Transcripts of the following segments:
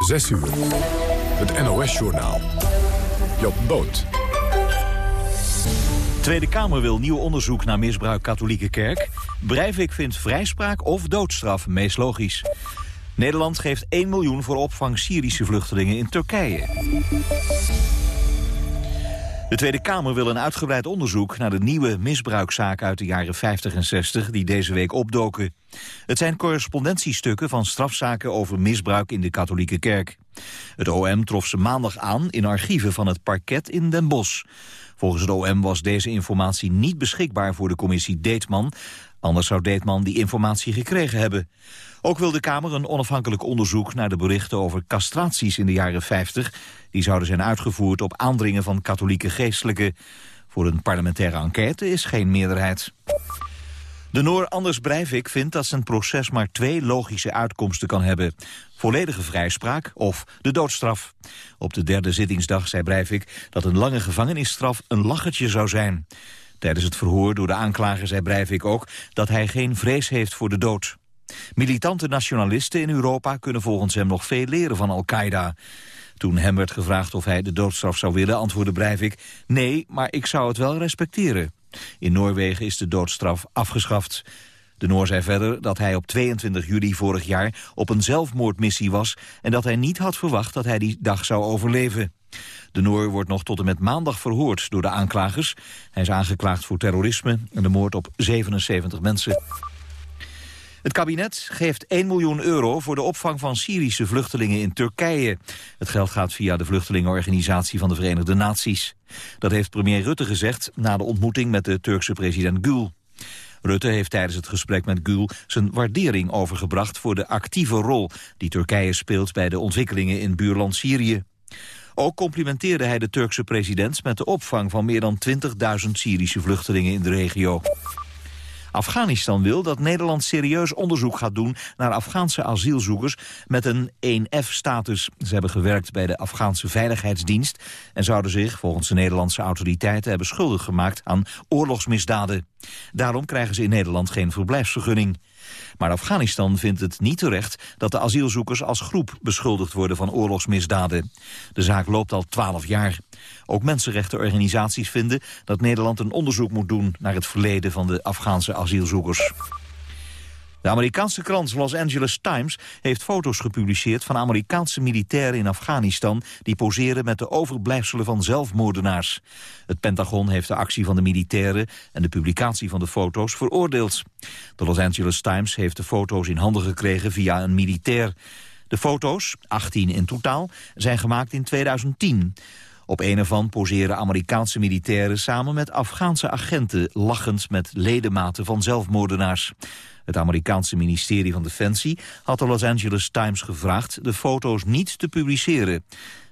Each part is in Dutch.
6 uur. Het NOS-journaal. Job Boot. Tweede Kamer wil nieuw onderzoek naar misbruik katholieke kerk. Breivik vindt vrijspraak of doodstraf meest logisch. Nederland geeft 1 miljoen voor opvang Syrische vluchtelingen in Turkije. De Tweede Kamer wil een uitgebreid onderzoek naar de nieuwe misbruikzaak uit de jaren 50 en 60 die deze week opdoken. Het zijn correspondentiestukken van strafzaken over misbruik in de katholieke kerk. Het OM trof ze maandag aan in archieven van het parket in Den Bosch. Volgens het OM was deze informatie niet beschikbaar voor de commissie Deetman. Anders zou Deetman die informatie gekregen hebben. Ook wil de Kamer een onafhankelijk onderzoek naar de berichten over castraties in de jaren 50. Die zouden zijn uitgevoerd op aandringen van katholieke geestelijken. Voor een parlementaire enquête is geen meerderheid. De Noor Anders Breivik vindt dat zijn proces maar twee logische uitkomsten kan hebben. Volledige vrijspraak of de doodstraf. Op de derde zittingsdag zei Breivik dat een lange gevangenisstraf een lachertje zou zijn. Tijdens het verhoor door de aanklager zei Breivik ook dat hij geen vrees heeft voor de dood. Militante nationalisten in Europa kunnen volgens hem nog veel leren van Al-Qaeda. Toen hem werd gevraagd of hij de doodstraf zou willen, antwoordde Breivik... nee, maar ik zou het wel respecteren. In Noorwegen is de doodstraf afgeschaft. De Noor zei verder dat hij op 22 juli vorig jaar op een zelfmoordmissie was... en dat hij niet had verwacht dat hij die dag zou overleven. De Noor wordt nog tot en met maandag verhoord door de aanklagers. Hij is aangeklaagd voor terrorisme en de moord op 77 mensen. Het kabinet geeft 1 miljoen euro voor de opvang van Syrische vluchtelingen in Turkije. Het geld gaat via de vluchtelingenorganisatie van de Verenigde Naties. Dat heeft premier Rutte gezegd na de ontmoeting met de Turkse president Gül. Rutte heeft tijdens het gesprek met Gül zijn waardering overgebracht voor de actieve rol die Turkije speelt bij de ontwikkelingen in buurland Syrië. Ook complimenteerde hij de Turkse president met de opvang van meer dan 20.000 Syrische vluchtelingen in de regio. Afghanistan wil dat Nederland serieus onderzoek gaat doen naar Afghaanse asielzoekers met een 1F-status. Ze hebben gewerkt bij de Afghaanse Veiligheidsdienst en zouden zich volgens de Nederlandse autoriteiten hebben schuldig gemaakt aan oorlogsmisdaden. Daarom krijgen ze in Nederland geen verblijfsvergunning. Maar Afghanistan vindt het niet terecht dat de asielzoekers als groep beschuldigd worden van oorlogsmisdaden. De zaak loopt al twaalf jaar. Ook mensenrechtenorganisaties vinden dat Nederland een onderzoek moet doen naar het verleden van de Afghaanse asielzoekers. De Amerikaanse krant Los Angeles Times heeft foto's gepubliceerd van Amerikaanse militairen in Afghanistan die poseren met de overblijfselen van zelfmoordenaars. Het Pentagon heeft de actie van de militairen en de publicatie van de foto's veroordeeld. De Los Angeles Times heeft de foto's in handen gekregen via een militair. De foto's, 18 in totaal, zijn gemaakt in 2010. Op een ervan poseren Amerikaanse militairen samen met Afghaanse agenten... lachend met ledematen van zelfmoordenaars. Het Amerikaanse ministerie van Defensie had de Los Angeles Times gevraagd... de foto's niet te publiceren.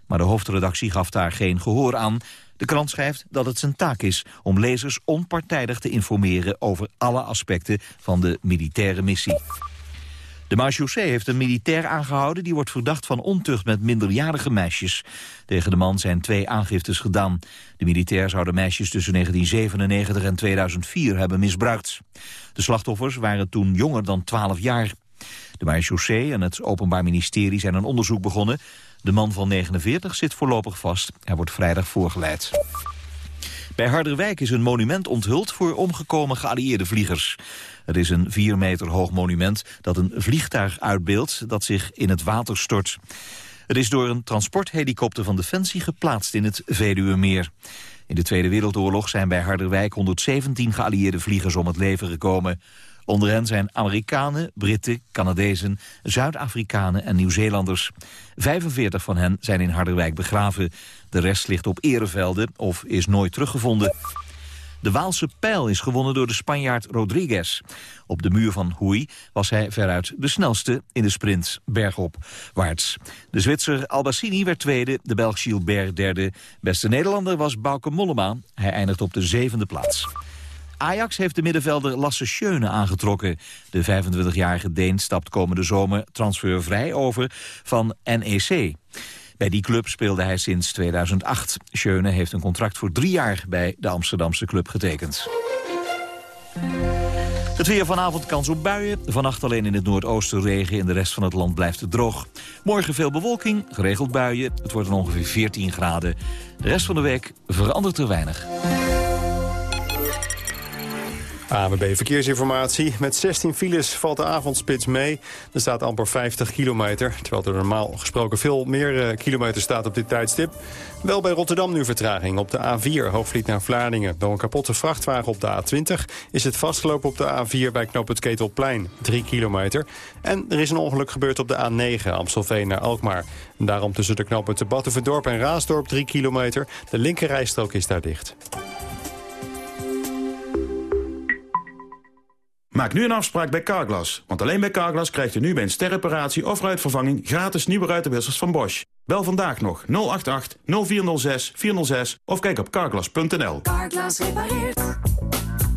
Maar de hoofdredactie gaf daar geen gehoor aan. De krant schrijft dat het zijn taak is om lezers onpartijdig te informeren... over alle aspecten van de militaire missie. De marechaussee heeft een militair aangehouden... die wordt verdacht van ontucht met minderjarige meisjes. Tegen de man zijn twee aangiftes gedaan. De militair zou de meisjes tussen 1997 en 2004 hebben misbruikt. De slachtoffers waren toen jonger dan 12 jaar. De marechaussee en het Openbaar Ministerie zijn een onderzoek begonnen. De man van 49 zit voorlopig vast. Hij wordt vrijdag voorgeleid. Bij Harderwijk is een monument onthuld voor omgekomen geallieerde vliegers. Het is een 4 meter hoog monument dat een vliegtuig uitbeeldt dat zich in het water stort. Het is door een transporthelikopter van Defensie geplaatst in het Veluwemeer. In de Tweede Wereldoorlog zijn bij Harderwijk 117 geallieerde vliegers om het leven gekomen. Onder hen zijn Amerikanen, Britten, Canadezen, Zuid-Afrikanen en Nieuw-Zeelanders. 45 van hen zijn in Harderwijk begraven. De rest ligt op erevelden of is nooit teruggevonden. De Waalse pijl is gewonnen door de Spanjaard Rodriguez. Op de muur van Hoei was hij veruit de snelste in de sprint bergopwaarts. De Zwitser Albassini werd tweede, de Belg Gilbert derde. Beste Nederlander was Bauke Mollema. Hij eindigt op de zevende plaats. Ajax heeft de middenvelder Lasse Schöne aangetrokken. De 25-jarige Deen stapt komende zomer transfervrij over van NEC. Bij die club speelde hij sinds 2008. Schöne heeft een contract voor drie jaar bij de Amsterdamse club getekend. Het weer vanavond kans op buien. Vannacht alleen in het noordoosten regen. In de rest van het land blijft het droog. Morgen veel bewolking, geregeld buien. Het wordt dan ongeveer 14 graden. De rest van de week verandert er weinig. ANWB Verkeersinformatie. Met 16 files valt de avondspits mee. Er staat amper 50 kilometer, terwijl er normaal gesproken veel meer uh, kilometer staat op dit tijdstip. Wel bij Rotterdam nu vertraging. Op de A4 Hoofdvliet naar Vlaardingen. Door een kapotte vrachtwagen op de A20 is het vastgelopen op de A4 bij knop het Ketelplein. 3 kilometer. En er is een ongeluk gebeurd op de A9 Amstelveen naar Alkmaar. Daarom tussen de knopen te Battenverdorp en Raasdorp 3 kilometer. De linkerrijstrook is daar dicht. Maak nu een afspraak bij Carglass. Want alleen bij Carglass krijgt u nu bij een sterreparatie of ruitvervanging... gratis nieuwe ruitenwissers van Bosch. Bel vandaag nog 088 0406 406 of kijk op carglass.nl. Carglass repareert.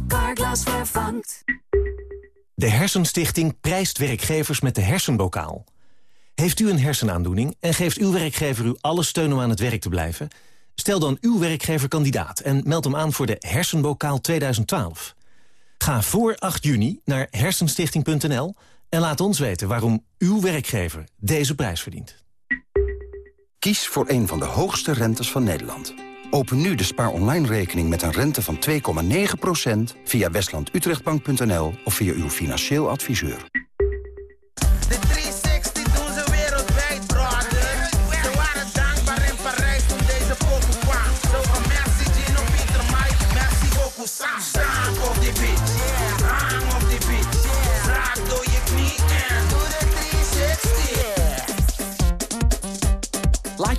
Carglass vervangt. De Hersenstichting prijst werkgevers met de hersenbokaal. Heeft u een hersenaandoening en geeft uw werkgever u alle steun om aan het werk te blijven? Stel dan uw werkgever kandidaat en meld hem aan voor de Hersenbokaal 2012... Ga voor 8 juni naar hersenstichting.nl en laat ons weten waarom uw werkgever deze prijs verdient. Kies voor een van de hoogste rentes van Nederland. Open nu de spaar online rekening met een rente van 2,9% via westlandutrechtbank.nl of via uw financieel adviseur.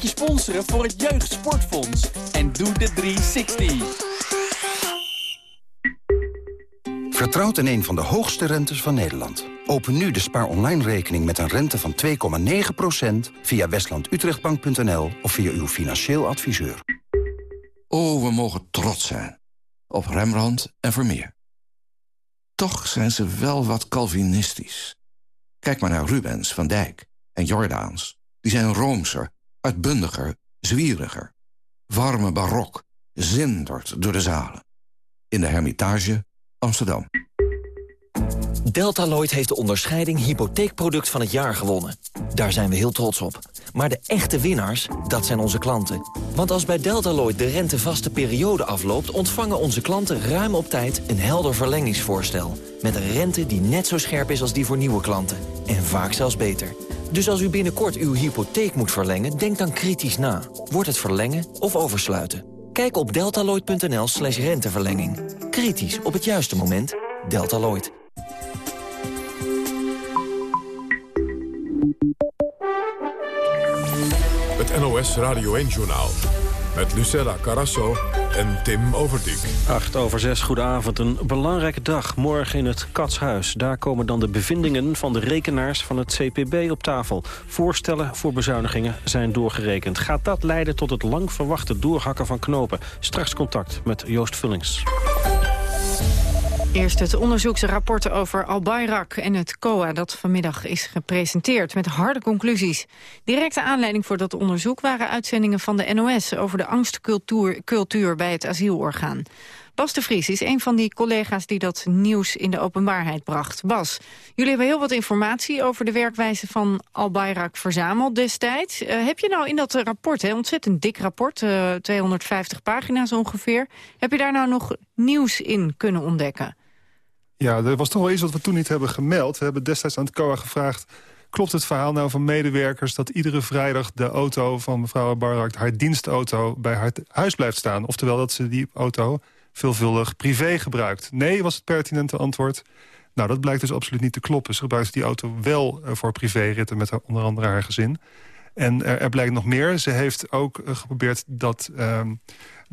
Laat je sponsoren voor het Jeugdsportfonds. En doe de 360. Vertrouwt in een van de hoogste rentes van Nederland. Open nu de spaar online rekening met een rente van 2,9% via westlandutrechtbank.nl of via uw financieel adviseur. Oh, we mogen trots zijn op Rembrandt en Vermeer. Toch zijn ze wel wat Calvinistisch. Kijk maar naar Rubens, Van Dijk en Jordaans. Die zijn roomser uitbundiger, zwieriger. Warme barok, zindert door de zalen. In de Hermitage, Amsterdam. Deltaloid heeft de onderscheiding hypotheekproduct van het jaar gewonnen. Daar zijn we heel trots op. Maar de echte winnaars, dat zijn onze klanten. Want als bij Deltaloid de rentevaste periode afloopt... ontvangen onze klanten ruim op tijd een helder verlengingsvoorstel. Met een rente die net zo scherp is als die voor nieuwe klanten. En vaak zelfs beter. Dus als u binnenkort uw hypotheek moet verlengen, denk dan kritisch na. Wordt het verlengen of oversluiten? Kijk op deltaloid.nl slash renteverlenging. Kritisch op het juiste moment. Deltaloid. Het NOS Radio 1-journaal. Met Lucella Carasso en Tim Overdijk. 8 over 6, goedenavond. Een belangrijke dag morgen in het Katshuis. Daar komen dan de bevindingen van de rekenaars van het CPB op tafel. Voorstellen voor bezuinigingen zijn doorgerekend. Gaat dat leiden tot het lang verwachte doorhakken van knopen? Straks contact met Joost Vullings. Eerst het onderzoeksrapport over Al-Bayrak en het COA... dat vanmiddag is gepresenteerd met harde conclusies. Directe aanleiding voor dat onderzoek waren uitzendingen van de NOS... over de angstcultuur cultuur bij het asielorgaan. Bas de Vries is een van die collega's die dat nieuws in de openbaarheid bracht. Bas, jullie hebben heel wat informatie over de werkwijze van Al-Bayrak verzameld destijds. Uh, heb je nou in dat rapport, hè, ontzettend dik rapport, uh, 250 pagina's ongeveer... heb je daar nou nog nieuws in kunnen ontdekken? Ja, er was toch wel iets wat we toen niet hebben gemeld. We hebben destijds aan het COA gevraagd... klopt het verhaal nou van medewerkers dat iedere vrijdag... de auto van mevrouw Barak, haar dienstauto, bij haar huis blijft staan? Oftewel dat ze die auto veelvuldig privé gebruikt. Nee, was het pertinente antwoord. Nou, dat blijkt dus absoluut niet te kloppen. Ze gebruikt die auto wel eh, voor privéritten met onder andere haar gezin. En er, er, blijkt nog meer. Ze heeft ook eh, geprobeerd dat... Uh,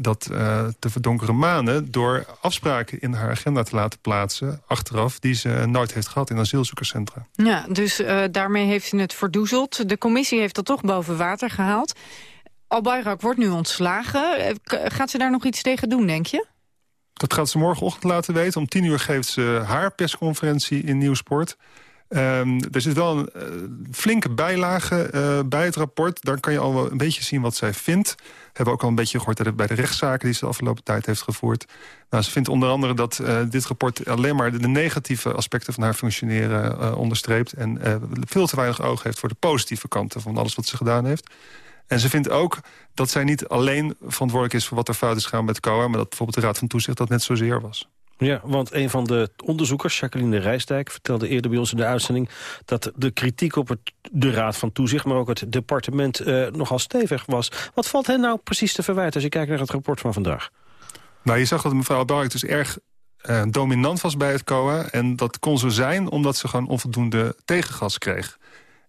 dat uh, te verdonkere manen... door afspraken in haar agenda te laten plaatsen... achteraf, die ze nooit heeft gehad in asielzoekerscentra. Ja, dus uh, daarmee heeft ze het verdoezeld. De commissie heeft dat toch boven water gehaald. Al-Bayrak wordt nu ontslagen. Eh, gaat ze daar nog iets tegen doen, denk je? Dat gaat ze morgenochtend laten weten. Om tien uur geeft ze haar persconferentie in Nieuwsport. Ehm, er zit wel een uh, flinke bijlage uh, bij het rapport. Daar kan je al wel een beetje zien wat zij vindt. Hebben we ook al een beetje gehoord bij de rechtszaken... die ze de afgelopen tijd heeft gevoerd. Nou, ze vindt onder andere dat uh, dit rapport alleen maar... de negatieve aspecten van haar functioneren onderstreept... en veel te weinig oog heeft voor de positieve kanten... van alles wat ze gedaan heeft. En ze vindt ook dat zij niet alleen verantwoordelijk is... voor wat er fout is gegaan met COA... maar dat bijvoorbeeld de Raad van Toezicht dat net zozeer was. Ja, want een van de onderzoekers, Jacqueline Rijsdijk... vertelde eerder bij ons in de uitzending... dat de kritiek op het, de Raad van Toezicht... maar ook het departement uh, nogal stevig was. Wat valt hen nou precies te verwijten als je kijkt naar het rapport van vandaag? Nou, je zag dat mevrouw Bark dus erg uh, dominant was bij het COA. En dat kon zo zijn omdat ze gewoon onvoldoende tegengas kreeg.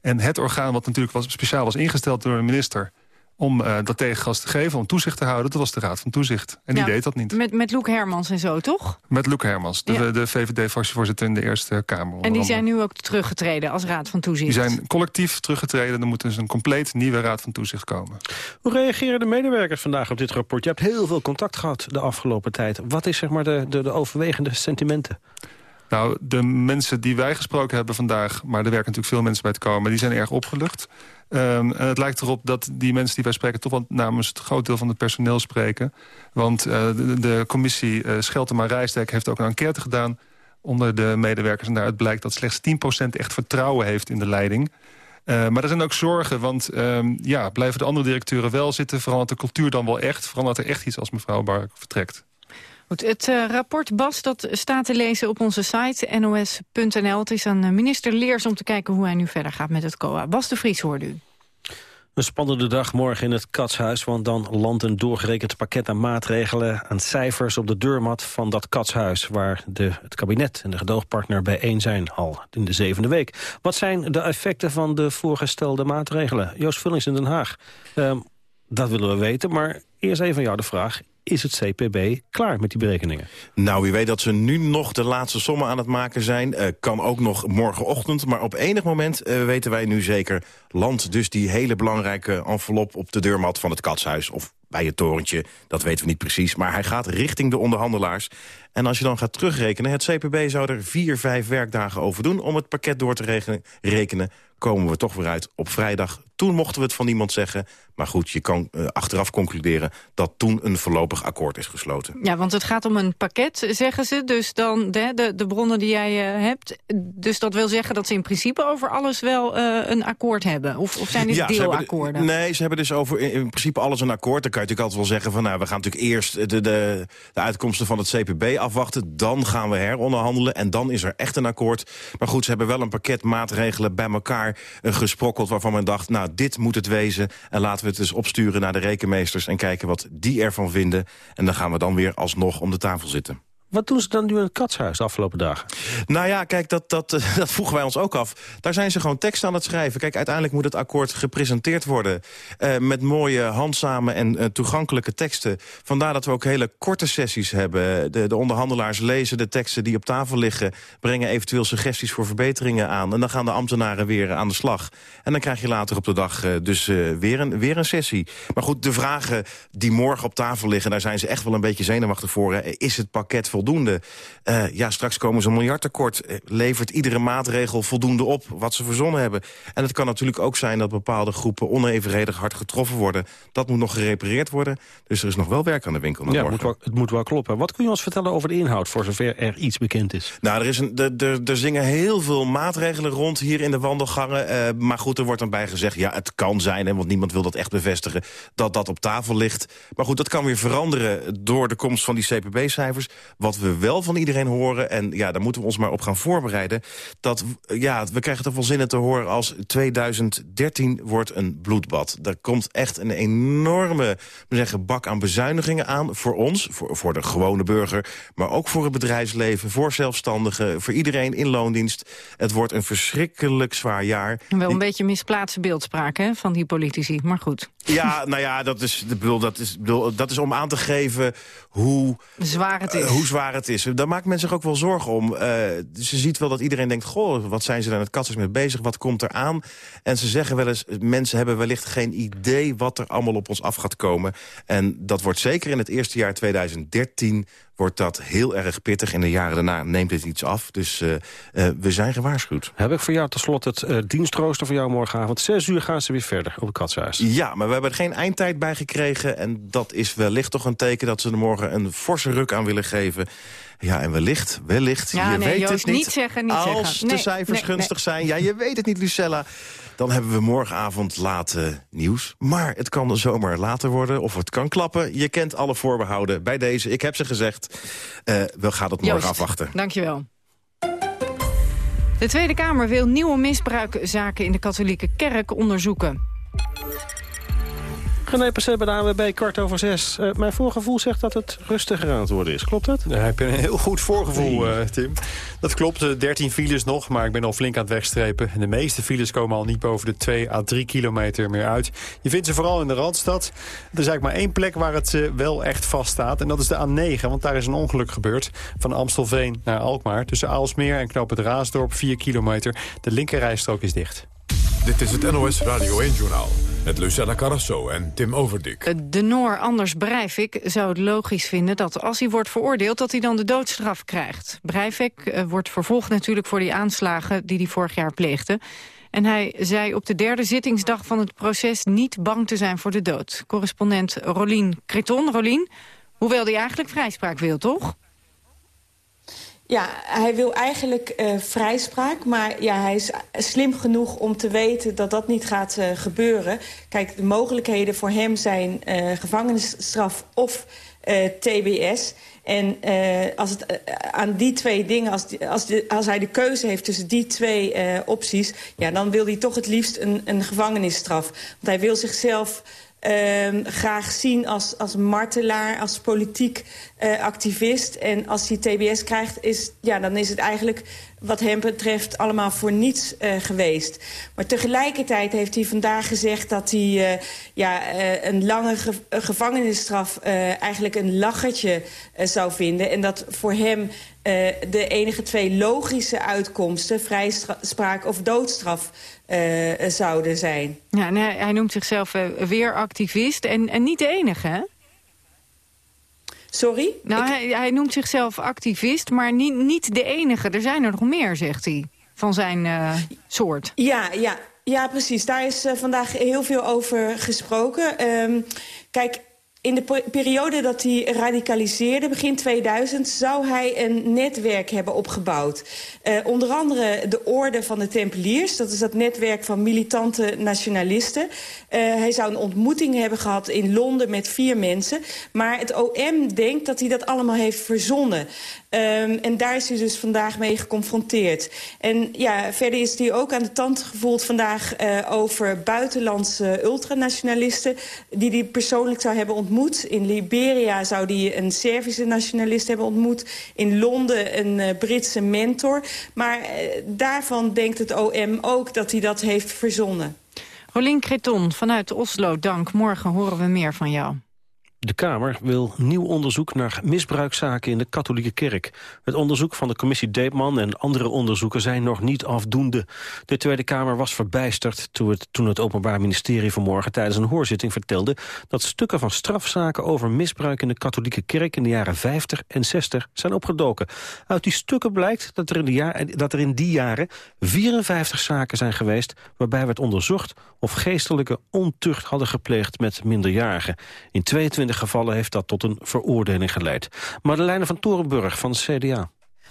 En het orgaan wat natuurlijk was, speciaal was ingesteld door de minister om uh, dat tegengas te geven, om toezicht te houden. Dat was de Raad van Toezicht. En die deed dat niet. Met, met Loek Hermans en zo, toch? Met Loek Hermans, de, ja. de VVD-fractievoorzitter in de Eerste Kamer. En die zijn nu ook teruggetreden als Raad van Toezicht? Die zijn collectief teruggetreden. Er moet dus een compleet nieuwe Raad van Toezicht komen. Hoe reageren de medewerkers vandaag op dit rapport? Je hebt heel veel contact gehad de afgelopen tijd. Wat is zeg maar de, de, de overwegende sentimenten? Nou, de mensen die wij gesproken hebben vandaag... maar er werken natuurlijk veel mensen bij het komen... die zijn erg opgelucht. Um, en het lijkt erop dat die mensen die wij spreken... toch wel namens het groot deel van het personeel spreken. Want uh, de, commissie uh, Scheltema-Rijsdijk heeft ook een enquête gedaan... onder de medewerkers. En daaruit blijkt dat slechts 10% echt vertrouwen heeft in de leiding... Uh, maar er zijn ook zorgen, want um, ja, blijven de andere directeuren wel zitten... verandert de cultuur dan wel echt? Verandert er echt iets als mevrouw Bark vertrekt? Goed, het uh, rapport Bas dat staat te lezen op onze site nos.nl. Het is aan minister Leers om te kijken hoe hij nu verder gaat met het COA. Bas de Vries hoorde u. Een spannende dag morgen in het Katshuis, want dan landt een doorgerekend pakket aan maatregelen, aan cijfers op de deurmat van dat Katshuis, waar de, het kabinet en de gedoogpartner bijeen zijn, al in de zevende week. Wat zijn de effecten van de voorgestelde maatregelen? Joost Vullings in Den Haag. Uh, dat willen we weten, maar eerst even aan jou de vraag is het CPB klaar met die berekeningen? Nou, wie weet dat ze nu nog de laatste sommen aan het maken zijn. Uh, kan ook nog morgenochtend. Maar op enig moment uh, weten wij nu zeker... land dus die hele belangrijke envelop op de deurmat van het katshuis... of bij het torentje, dat weten we niet precies. Maar hij gaat richting de onderhandelaars. En als je dan gaat terugrekenen... het CPB zou er vier, vijf werkdagen over doen... om het pakket door te rekenen, rekenen komen we toch weer uit op vrijdag. Toen mochten we het van niemand zeggen. Maar goed, je kan uh, achteraf concluderen dat toen een voorlopig akkoord is gesloten. Ja, want het gaat om een pakket, zeggen ze. Dus dan de, de, de bronnen die jij uh, hebt. Dus dat wil zeggen dat ze in principe over alles wel uh, een akkoord hebben? Of, of zijn dit ja, deelakkoorden? nee, ze hebben dus over in, in, principe alles een akkoord. Kan je natuurlijk altijd wel zeggen van... nou, we gaan natuurlijk eerst de, de, de uitkomsten van het CPB afwachten. Dan gaan we heronderhandelen en dan is er echt een akkoord. Maar goed, ze hebben wel een pakket maatregelen bij elkaar gesprokkeld... waarvan men dacht, nou, dit moet het wezen. En laten we het dus opsturen naar de rekenmeesters... en kijken wat die ervan vinden. En dan gaan we dan weer alsnog om de tafel zitten. Wat doen ze dan nu in het katshuis de afgelopen dagen? Nou ja, kijk, dat, dat, dat vroegen wij ons ook af. Daar zijn ze gewoon tekst aan het schrijven. Kijk, uiteindelijk moet het akkoord gepresenteerd worden... Uh, met mooie, handzame en uh, toegankelijke teksten. Vandaar dat we ook hele korte sessies hebben. De, de onderhandelaars lezen de teksten die op tafel liggen... brengen eventueel suggesties voor verbeteringen aan... en dan gaan de ambtenaren weer aan de slag. En dan krijg je later op de dag uh, dus weer, een, weer een sessie. Maar goed, de vragen die morgen op tafel liggen... daar zijn ze echt wel een beetje zenuwachtig voor. Is het pakket voor voldoende. Uh, ja, straks komen ze een miljardtekort. Uh, levert iedere maatregel voldoende op wat ze verzonnen hebben. En het kan natuurlijk ook zijn dat bepaalde groepen onevenredig hard getroffen worden. Dat moet nog gerepareerd worden. Dus er is nog wel werk aan de winkel. Ja, moet wel, het moet wel kloppen. Wat kun je ons vertellen over de inhoud, voor zover er iets bekend is? Nou, er, is een, er, er, er zingen heel veel maatregelen rond hier in de wandelgangen. Uh, maar goed, er wordt dan bij gezegd, ja, het kan zijn... Hè, want niemand wil dat echt bevestigen, dat dat op tafel ligt. Maar goed, dat kan weer veranderen door de komst van die CPB-cijfers. Wat we wel van iedereen horen... en ja, daar moeten we ons maar op gaan voorbereiden... dat ja, we krijgen toch wel zinnen te horen als 2013 wordt een bloedbad. Er komt echt een enorme zeggen, bak aan bezuinigingen aan voor ons... Voor, voor de gewone burger, maar ook voor het bedrijfsleven... voor zelfstandigen, voor iedereen in loondienst. Het wordt een verschrikkelijk zwaar jaar. Wel een beetje misplaatste beeldspraak hè, van die politici, maar goed. Ja, nou ja, dat is, bedoel, dat, is, bedoel, dat is om aan te geven hoe zwaar het is. Uh, hoe zwaar het is. Daar maakt men zich ook wel zorgen om. Uh, ze ziet wel dat iedereen denkt, goh, wat zijn ze daar met katsers mee bezig? Wat komt er aan? En ze zeggen wel eens, mensen hebben wellicht geen idee... wat er allemaal op ons af gaat komen. En dat wordt zeker in het eerste jaar 2013 wordt dat heel erg pittig. In de jaren daarna neemt het iets af. Dus uh, uh, we zijn gewaarschuwd. Heb ik voor jou tenslotte het uh, dienstrooster voor jou morgenavond. Zes uur gaan ze weer verder op het Katshuis. Ja, maar we hebben er geen eindtijd bij gekregen. En dat is wellicht toch een teken dat ze er morgen een forse ruk aan willen geven. Ja, en wellicht, wellicht, ja, je nee, weet Joost, het niet. niet zeggen, niet als zeggen. de Nee, cijfers nee, gunstig nee. zijn. Ja, je weet het niet, Lucella. Dan hebben we morgenavond late nieuws. Maar het kan zomaar later worden of het kan klappen. Je kent alle voorbehouden bij deze. Ik heb ze gezegd. Eh, we gaan het morgen Joost, afwachten. Dankjewel. De Tweede Kamer wil nieuwe misbruikzaken in de katholieke kerk onderzoeken. René Passet bij de AWB, kwart over zes. Eh, mijn voorgevoel zegt dat het rustiger aan het worden is. Klopt dat? Ja, heb je een heel goed voorgevoel, eh, Tim. Dat klopt, eh, 13 files nog, maar ik ben al flink aan het wegstrepen. En de meeste files komen al niet boven de 2 à 3 kilometer meer uit. Je vindt ze vooral in de Randstad. Er is eigenlijk maar één plek waar het eh, wel echt vaststaat. En dat is de A9, want daar is een ongeluk gebeurd. Van Amstelveen naar Alkmaar. Tussen Aalsmeer en Knoop het Raasdorp, 4 kilometer. De linkerrijstrook is dicht. Dit is het NOS Radio 1-journaal. Met Lucella Carrasso en Tim Overdik. De Noor Anders Breivik zou het logisch vinden dat als hij wordt veroordeeld... dat hij dan de doodstraf krijgt. Breivik eh, wordt vervolgd natuurlijk voor die aanslagen die hij vorig jaar pleegde. En hij zei op de derde zittingsdag van het proces niet bang te zijn voor de dood. Correspondent Rolien Creton. Rolien, hoewel hij eigenlijk vrijspraak wil, toch? Ja, hij wil eigenlijk eh, vrijspraak, maar ja, hij is slim genoeg om te weten dat dat niet gaat eh, gebeuren. Kijk, de mogelijkheden voor hem zijn eh, gevangenisstraf of TBS. En als het aan die twee dingen, als, als, als hij de keuze heeft tussen die twee opties... Ja, dan wil hij toch het liefst een, een gevangenisstraf. Want hij wil zichzelf ehm, graag zien als, als martelaar, als politiek eh, activist. En als hij TBS krijgt, is, ja, dan is het eigenlijk wat hem betreft allemaal voor niets eh, geweest. Maar tegelijkertijd heeft hij vandaag gezegd dat hij eh, ja, eh, een lange ge- gevangenisstraf eigenlijk een lachertje zou vinden. En dat voor hem de enige twee logische uitkomsten, vrijspraak of doodstraf, zouden zijn. Ja, hij, noemt zichzelf weer activist en, en niet de enige, hè? Sorry? Nou, hij, hij noemt zichzelf activist, maar niet, niet de enige. Er zijn er nog meer, zegt hij, van zijn eh, soort. Ja, ja, ja, precies. Daar is eh, vandaag heel veel over gesproken. Ehm, kijk, in de pe- periode dat hij radicaliseerde, begin 2000... zou hij een netwerk hebben opgebouwd. Eh, onder andere de Orde van de Tempeliers. Dat is dat netwerk van militante nationalisten. Eh, hij zou een ontmoeting hebben gehad in Londen met vier mensen. Maar het OM denkt dat hij dat allemaal heeft verzonnen. Ehm, en daar is hij dus vandaag mee geconfronteerd. En ja, verder is hij ook aan de tand gevoeld vandaag eh, over buitenlandse ultranationalisten... die hij persoonlijk zou hebben ontmoet. In Liberia zou hij een Servische nationalist hebben ontmoet. In Londen een eh, Britse mentor. Maar eh, daarvan denkt het OM ook dat hij dat heeft verzonnen. Rolien Creton vanuit Oslo, dank. Morgen horen we meer van jou. De Kamer wil nieuw onderzoek naar misbruikzaken in de katholieke kerk. Het onderzoek van de commissie Deepman en andere onderzoeken zijn nog niet afdoende. De Tweede Kamer was verbijsterd toen het, toen het Openbaar Ministerie vanmorgen tijdens een hoorzitting vertelde dat stukken van strafzaken over misbruik in de katholieke kerk in de jaren 50 en 60 zijn opgedoken. Uit die stukken blijkt dat er in, de dat er in die jaren 54 zaken zijn geweest waarbij werd onderzocht of geestelijke ontucht hadden gepleegd met minderjarigen. In 22 gevallen heeft dat tot een veroordeling geleid. Madeleine van Torenburg van CDA.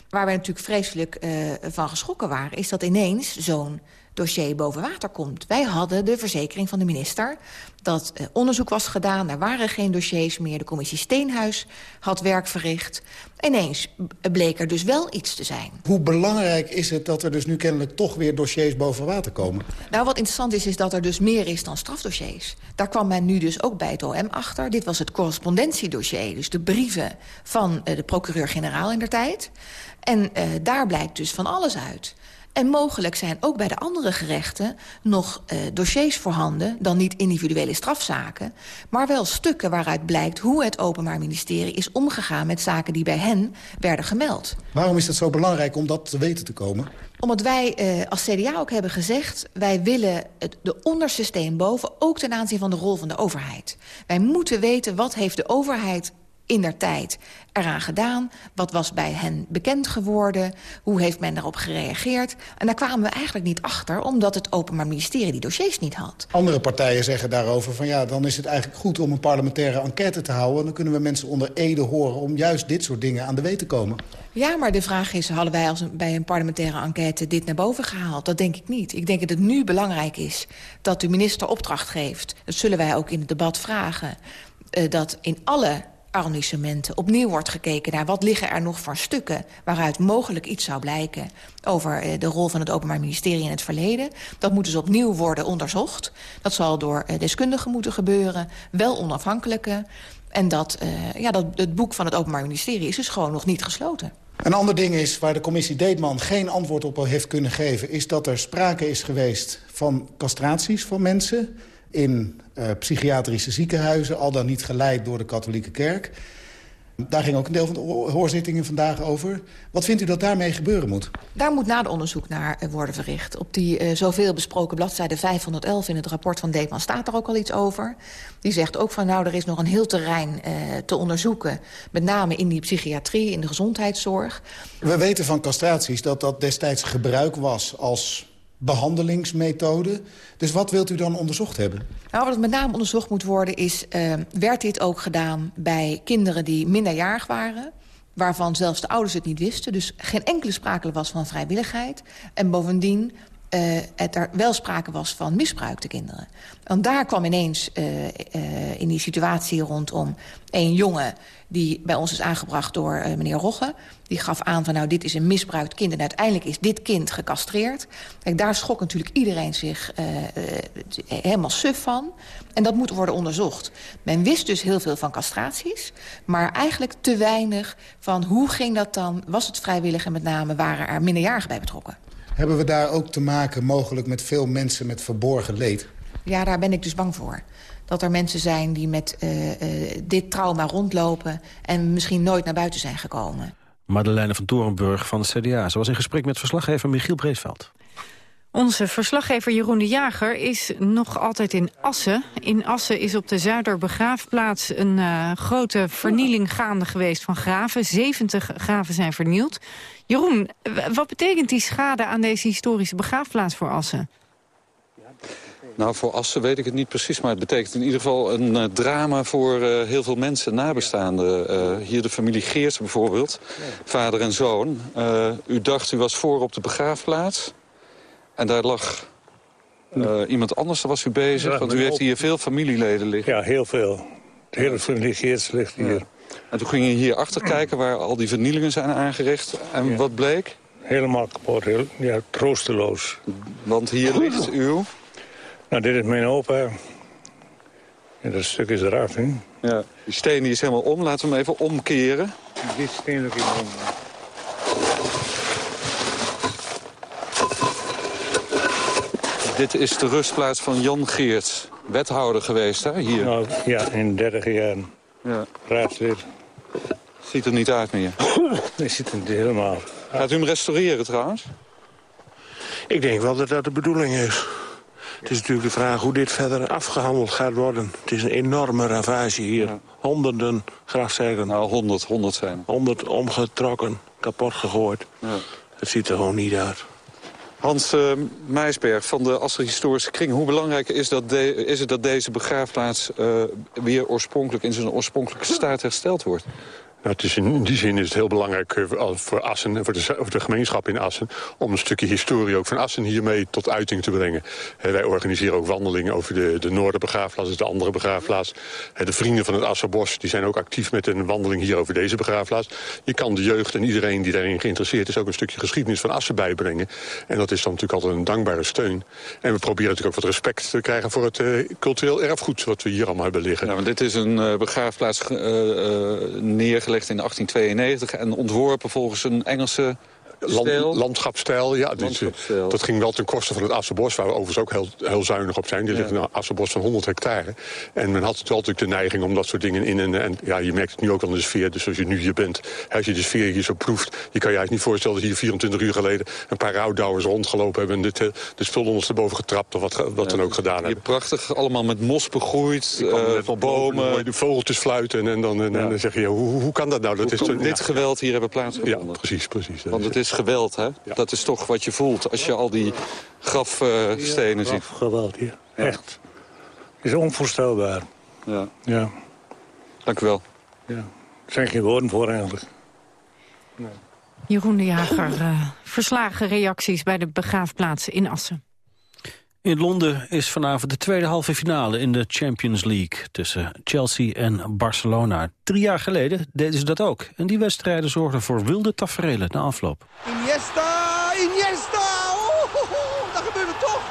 Waar wij natuurlijk vreselijk eh, van geschrokken waren... is dat ineens zo'n dossier boven water komt. Wij hadden de verzekering van de minister dat eh, onderzoek was gedaan. Er waren geen dossiers meer. De commissie Steenhuis had werk verricht. Ineens bleek er dus wel iets te zijn. Hoe belangrijk is het dat er dus nu kennelijk toch weer dossiers boven water komen? Nou, wat interessant is, is dat er dus meer is dan strafdossiers. Daar kwam men nu dus ook bij het OM achter. Dit was het correspondentiedossier, dus de brieven van eh, de procureur-generaal in der tijd. En eh, daar blijkt dus van alles uit. En mogelijk zijn ook bij de andere gerechten nog eh, dossiers voorhanden... dan niet individuele strafzaken... maar wel stukken waaruit blijkt hoe het Openbaar Ministerie is omgegaan... met zaken die bij hen werden gemeld. Waarom is het zo belangrijk om dat te weten te komen? Omdat wij eh, als CDA ook hebben gezegd... wij willen het, de onderste steen boven, ook ten aanzien van de rol van de overheid. Wij moeten weten wat heeft de overheid in der tijd eraan gedaan? Wat was bij hen bekend geworden? Hoe heeft men daarop gereageerd? En daar kwamen we eigenlijk niet achter... omdat het Openbaar Ministerie die dossiers niet had. Andere partijen zeggen daarover van ja, dan is het eigenlijk goed om een parlementaire enquête te houden. Dan kunnen we mensen onder ede horen om juist dit soort dingen aan de weet te komen. Ja, maar de vraag is, hadden wij als een, bij een parlementaire enquête dit naar boven gehaald? Dat denk ik niet. Ik denk dat het nu belangrijk is dat de minister opdracht geeft. Dat zullen wij ook in het debat vragen. Uh, dat in alle arrondissementen opnieuw wordt gekeken naar wat liggen er nog voor stukken... waaruit mogelijk iets zou blijken over uh, de rol van het Openbaar Ministerie in het verleden. Dat moet dus opnieuw worden onderzocht. Dat zal door uh, deskundigen moeten gebeuren, wel onafhankelijke. En dat, uh, ja, dat, het boek van het Openbaar Ministerie is dus gewoon nog niet gesloten. Een ander ding is waar de commissie Deetman geen antwoord op heeft kunnen geven... is dat er sprake is geweest van castraties van mensen in psychiatrische ziekenhuizen... al dan niet geleid door de katholieke kerk. Daar ging ook een deel van de hoorzittingen vandaag over. Wat vindt u dat daarmee gebeuren moet? Daar moet nader onderzoek naar uh, worden verricht. Op die uh, zoveel besproken bladzijde 511 in het rapport van Deetman staat er ook al iets over. Die zegt ook van nou, er is nog een heel terrein uh, te onderzoeken. Met name in die psychiatrie, in de gezondheidszorg. We weten van castraties dat dat destijds gebruik was als behandelingsmethode. Dus wat wilt u dan onderzocht hebben? Nou, wat met name onderzocht moet worden is... Uh, werd dit ook gedaan bij kinderen die minderjarig waren waarvan zelfs de ouders het niet wisten. Dus geen enkele sprake was van vrijwilligheid. En bovendien uh, het wel sprake was van misbruik de kinderen. Want daar kwam ineens uh, uh, in die situatie rondom een jongen die bij ons is aangebracht door meneer Rogge. Die gaf aan van nou dit is een misbruikt kind en uiteindelijk is dit kind gecastreerd. Kijk, daar schrok natuurlijk iedereen zich helemaal suf van. En dat moet worden onderzocht. Men wist dus heel veel van castraties, maar eigenlijk te weinig van hoe ging dat dan? Was het vrijwillig en met name waren er minderjarigen bij betrokken? Hebben we daar ook te maken mogelijk met veel mensen met verborgen leed? Ja, daar ben ik dus bang voor dat er mensen zijn die met uh, uh, dit trauma rondlopen... en misschien nooit naar buiten zijn gekomen. Madeleine van Torenburg van het CDA. Ze was in gesprek met verslaggever Michiel Breesveld. Onze verslaggever Jeroen de Jager is nog altijd in Assen. In Assen is op de Zuiderbegraafplaats een uh, grote vernieling gaande geweest van graven. 70 graven zijn vernield. Jeroen, wat betekent die schade aan deze historische begraafplaats voor Assen? Nou, voor Assen weet ik het niet precies, maar het betekent in ieder geval een uh, drama voor uh, heel veel mensen, nabestaanden. Uh, hier de familie Geers bijvoorbeeld, vader en zoon. u dacht, u was voor op de begraafplaats en daar lag iemand anders, daar was u bezig, want u heeft hier veel familieleden liggen. Ja, heel veel. De hele familie ligt hier. Ja. En toen ging je hier achter kijken waar al die vernielingen zijn aangericht. En ja. wat bleek? Helemaal kapot, heel, ja, troosteloos. Want hier ligt uw... Nou, dit is mijn opa. En dat stuk is eraf, hè? Ja, die steen die is helemaal om. Laten we hem even omkeren. Die steen ook helemaal om. Dit is de rustplaats van Jan Geerts. Wethouder geweest, hè, hier? Nou, ja, in 30 jaar. Ja. Raadslid. Ziet er niet uit meer? Nee, ziet er niet helemaal Gaat u hem restaureren, trouwens? Ik denk wel dat dat de bedoeling is. Het is natuurlijk de vraag hoe dit verder afgehandeld gaat worden. Het is een enorme ravage hier. Ja. Honderden grafzerken. Nou, honderd, honderd zijn. Honderd omgetrokken, kapot gegooid. Ja. Het ziet er gewoon niet uit. Hans uh, Meisberg van de Assen Historische Kring. Hoe belangrijk is, dat is het dat deze begraafplaats uh, weer oorspronkelijk in zijn oorspronkelijke staat hersteld wordt? Nou, is in, die zin is het heel belangrijk uh, voor Assen en voor de, gemeenschap in Assen... om een stukje historie ook van Assen hiermee tot uiting te brengen. Wij organiseren ook wandelingen over de, de Noorderbegraafplaats, de andere begraafplaats. De vrienden van het Assenbos die zijn ook actief met een wandeling hier over deze begraafplaats. Je kan de jeugd en iedereen die daarin geïnteresseerd is... ook een stukje geschiedenis van Assen bijbrengen. En dat is dan natuurlijk altijd een dankbare steun. En we proberen natuurlijk ook wat respect te krijgen voor het uh, cultureel erfgoed... wat we hier allemaal hebben liggen. Nou, dit is een uh, begraafplaats neergelegd in 1892 en ontworpen volgens een Engelse Stijl? landschapstijl, ja. Dat ging wel ten koste van het Assenbos, waar we overigens ook heel, heel zuinig op zijn. Die ligt in een Assenbos van 100 hectare. En men had wel natuurlijk de neiging om dat soort dingen in... En, en ja, je merkt het nu ook aan de sfeer, dus als je nu hier bent... als je de sfeer hier zo proeft, je kan je eigenlijk niet voorstellen... dat hier 24 uur geleden een paar rouwdouwers rondgelopen hebben... en dit, eh, de spul ondersteboven getrapt of wat, wat dan ook gedaan hebben. Hier prachtig, allemaal met mos begroeid, eh, Van bomen. De vogeltjes fluiten en dan, en, dan zeg je, hoe, hoe, kan dat nou? Dat Hoe is kan dit ja. geweld hier hebben plaatsgevonden? Ja, precies, precies. Want het is geweld, hè? Dat is toch wat je voelt als je al die grafstenen ziet. Geweld hier, echt. Het is onvoorstelbaar. Ja. Ja. Dank u wel. Ja. Er zijn geen woorden voor eigenlijk. Jeroen de Jager, eh, verslagen reacties bij de begraafplaats in Assen. In Londen is vanavond de tweede halve finale in de Champions League... tussen Chelsea en Barcelona. Drie jaar geleden deden ze dat ook. En die wedstrijden zorgden voor wilde taferelen na afloop. Iniesta, Iniesta! Oh, dat gebeurde toch!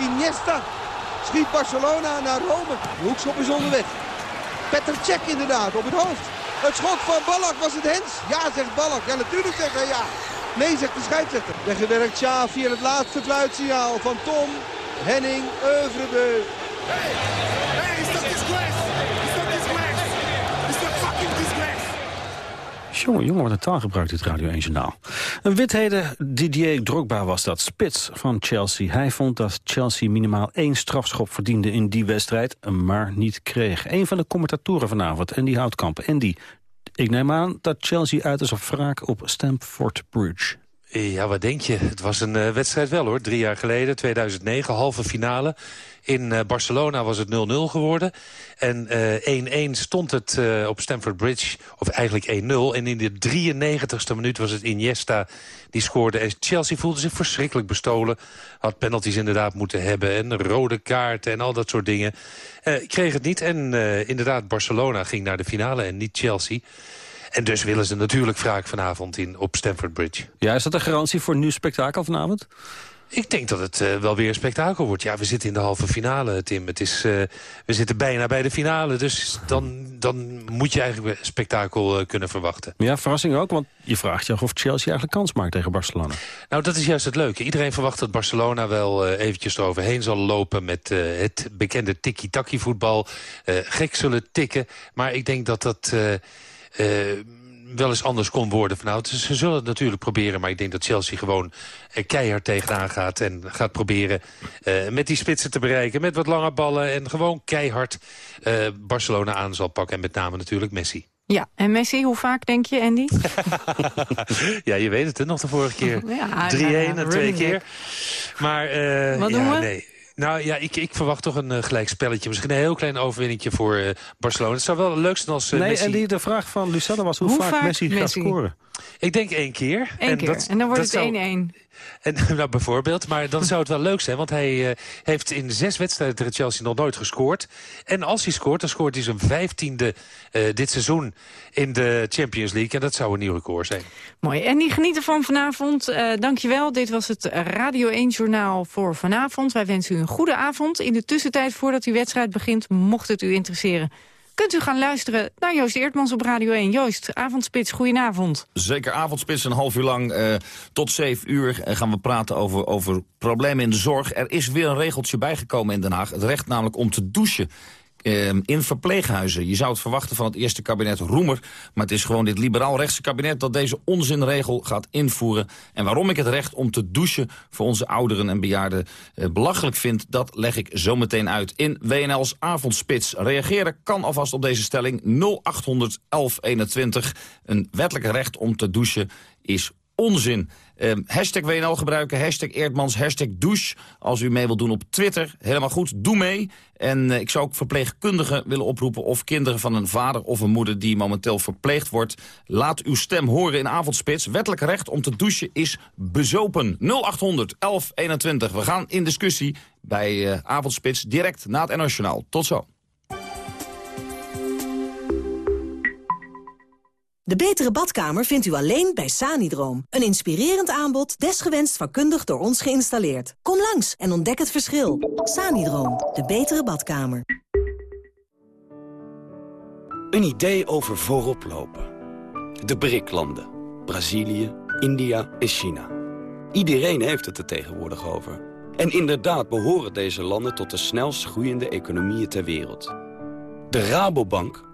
Iniesta schiet Barcelona naar Rome. De hoekschop is onderweg. Petr Cech inderdaad, op het hoofd. Het schot van Ballack, was het Hens? Ja, zegt Ballack. Ja, natuurlijk zegt hij ja. Nee, zegt de scheidsrechter. Weggewerkt Sjaaf via het laatste fluitsignaal van Tom Henning Oeuvrebeu. Jongen, jongen, wat een taal gebruikt dit Radio 1 Journaal. Een witheden Didier Drogba was dat, spits van Chelsea. Hij vond dat Chelsea minimaal één strafschop verdiende in die wedstrijd... maar niet kreeg. Een van de commentatoren vanavond, Andy Houtkamp. Andy, ik neem aan dat Chelsea uit is op wraak op Stamford Bridge. Ja, wat denk je? Het was een eh, wedstrijd wel hoor. Drie jaar geleden, 2009, halve finale. In eh, Barcelona was het 0-0 geworden. En eh, 1-1 stond het eh, op Stamford Bridge, of eigenlijk 1-0. En in de 93ste minuut was het Iniesta die scoorde. En Chelsea voelde zich verschrikkelijk bestolen. Had penalties inderdaad moeten hebben en rode kaarten en al dat soort dingen. Eh kreeg het niet en eh, inderdaad Barcelona ging naar de finale en niet Chelsea. En dus willen ze natuurlijk wraak vanavond in op Stamford Bridge. Ja, is dat een garantie voor een nieuw spektakel vanavond? Ik denk dat het eh, wel weer een spektakel wordt. Ja, we zitten in de halve finale, Tim. Het is, eh, we zitten bijna bij de finale. Dus dan, dan moet je eigenlijk een spektakel eh, kunnen verwachten. Ja, verrassing ook, want je vraagt je af of Chelsea eigenlijk kans maakt tegen Barcelona. Nou, dat is juist het leuke. Iedereen verwacht dat Barcelona wel eventjes eroverheen zal lopen... met het bekende tiki-taki voetbal. Gek zullen tikken. Maar ik denk dat dat... eh, wel eens anders kon worden vanavond. Dus ze zullen het natuurlijk proberen, maar ik denk dat Chelsea gewoon eh, keihard tegenaan gaat en gaat proberen eh, met die spitsen te bereiken, met wat lange ballen en gewoon keihard Barcelona aan zal pakken en met name natuurlijk Messi. Ja, en Messi, hoe vaak denk je, Andy? ja, je weet het, hè, nog de vorige keer. 3-1 Ja, en twee keer. Maar Wat ja, doen we? nee. Nou ja, ik, ik verwacht toch een uh, gelijk spelletje. Misschien een heel klein overwinningje voor uh, Barcelona. Het zou wel leuk zijn als uh, nee, Messi... en die, de vraag van Lucella was hoe, Hoe vaak, vaak Messi, gaat Messi? scoren. Ik denk één keer. Eén keer. en dan wordt dat het 1-1. En, nou, bijvoorbeeld, maar dan zou het wel leuk zijn. Want hij eh, heeft in zes wedstrijden tegen Chelsea nog nooit gescoord. En als hij scoort, dan scoort hij zijn vijftiende eh dit seizoen in de Champions League. En dat zou een nieuw record zijn. Mooi. En die genieten van vanavond. Eh dankjewel. Dit was het Radio 1-journaal voor vanavond. Wij wensen u een goede avond. In de tussentijd, voordat die wedstrijd begint, mocht het u interesseren... kunt u gaan luisteren naar Joost Eertmans op Radio 1. Joost, avondspits, goedenavond. Zeker avondspits, een half uur lang eh, tot zeven uur eh, gaan we praten over, over problemen in de zorg. Er is weer een regeltje bijgekomen in Den Haag. Het recht namelijk om te douchen. Eh, in verpleeghuizen. Je zou het verwachten van het eerste kabinet Roemer. Maar het is gewoon dit liberaal-rechtse kabinet dat deze onzinregel gaat invoeren. En waarom ik het recht om te douchen voor onze ouderen en bejaarden eh, belachelijk vind... dat leg ik zo meteen uit in WNL's Avondspits. Reageren kan alvast op deze stelling 0800 1121. Een wettelijk recht om te douchen is onzin. Ehm, hashtag gebruiken, hashtag Eerdmans, hashtag douche. Als u mee wilt doen op Twitter, helemaal goed, doe mee. En eh, ik zou ook verpleegkundigen willen oproepen... of kinderen van een vader of een moeder die momenteel verpleegd wordt. Laat uw stem horen in Avondspits. Wettelijk recht om te douchen is bezopen. 0800 1121. We gaan in discussie bij eh, Avondspits direct na het NOS Journaal. Tot zo. De betere badkamer vindt u alleen bij Sanidroom. Een inspirerend aanbod, desgewenst vakkundig door ons geïnstalleerd. Kom langs en ontdek het verschil. Sanidroom, de betere badkamer. Een idee over voorop lopen. De BRIC-landen. Brazilië, India is China. Iedereen heeft het er tegenwoordig over. En inderdaad behoren deze landen tot de snelst groeiende economieën ter wereld. De Rabobank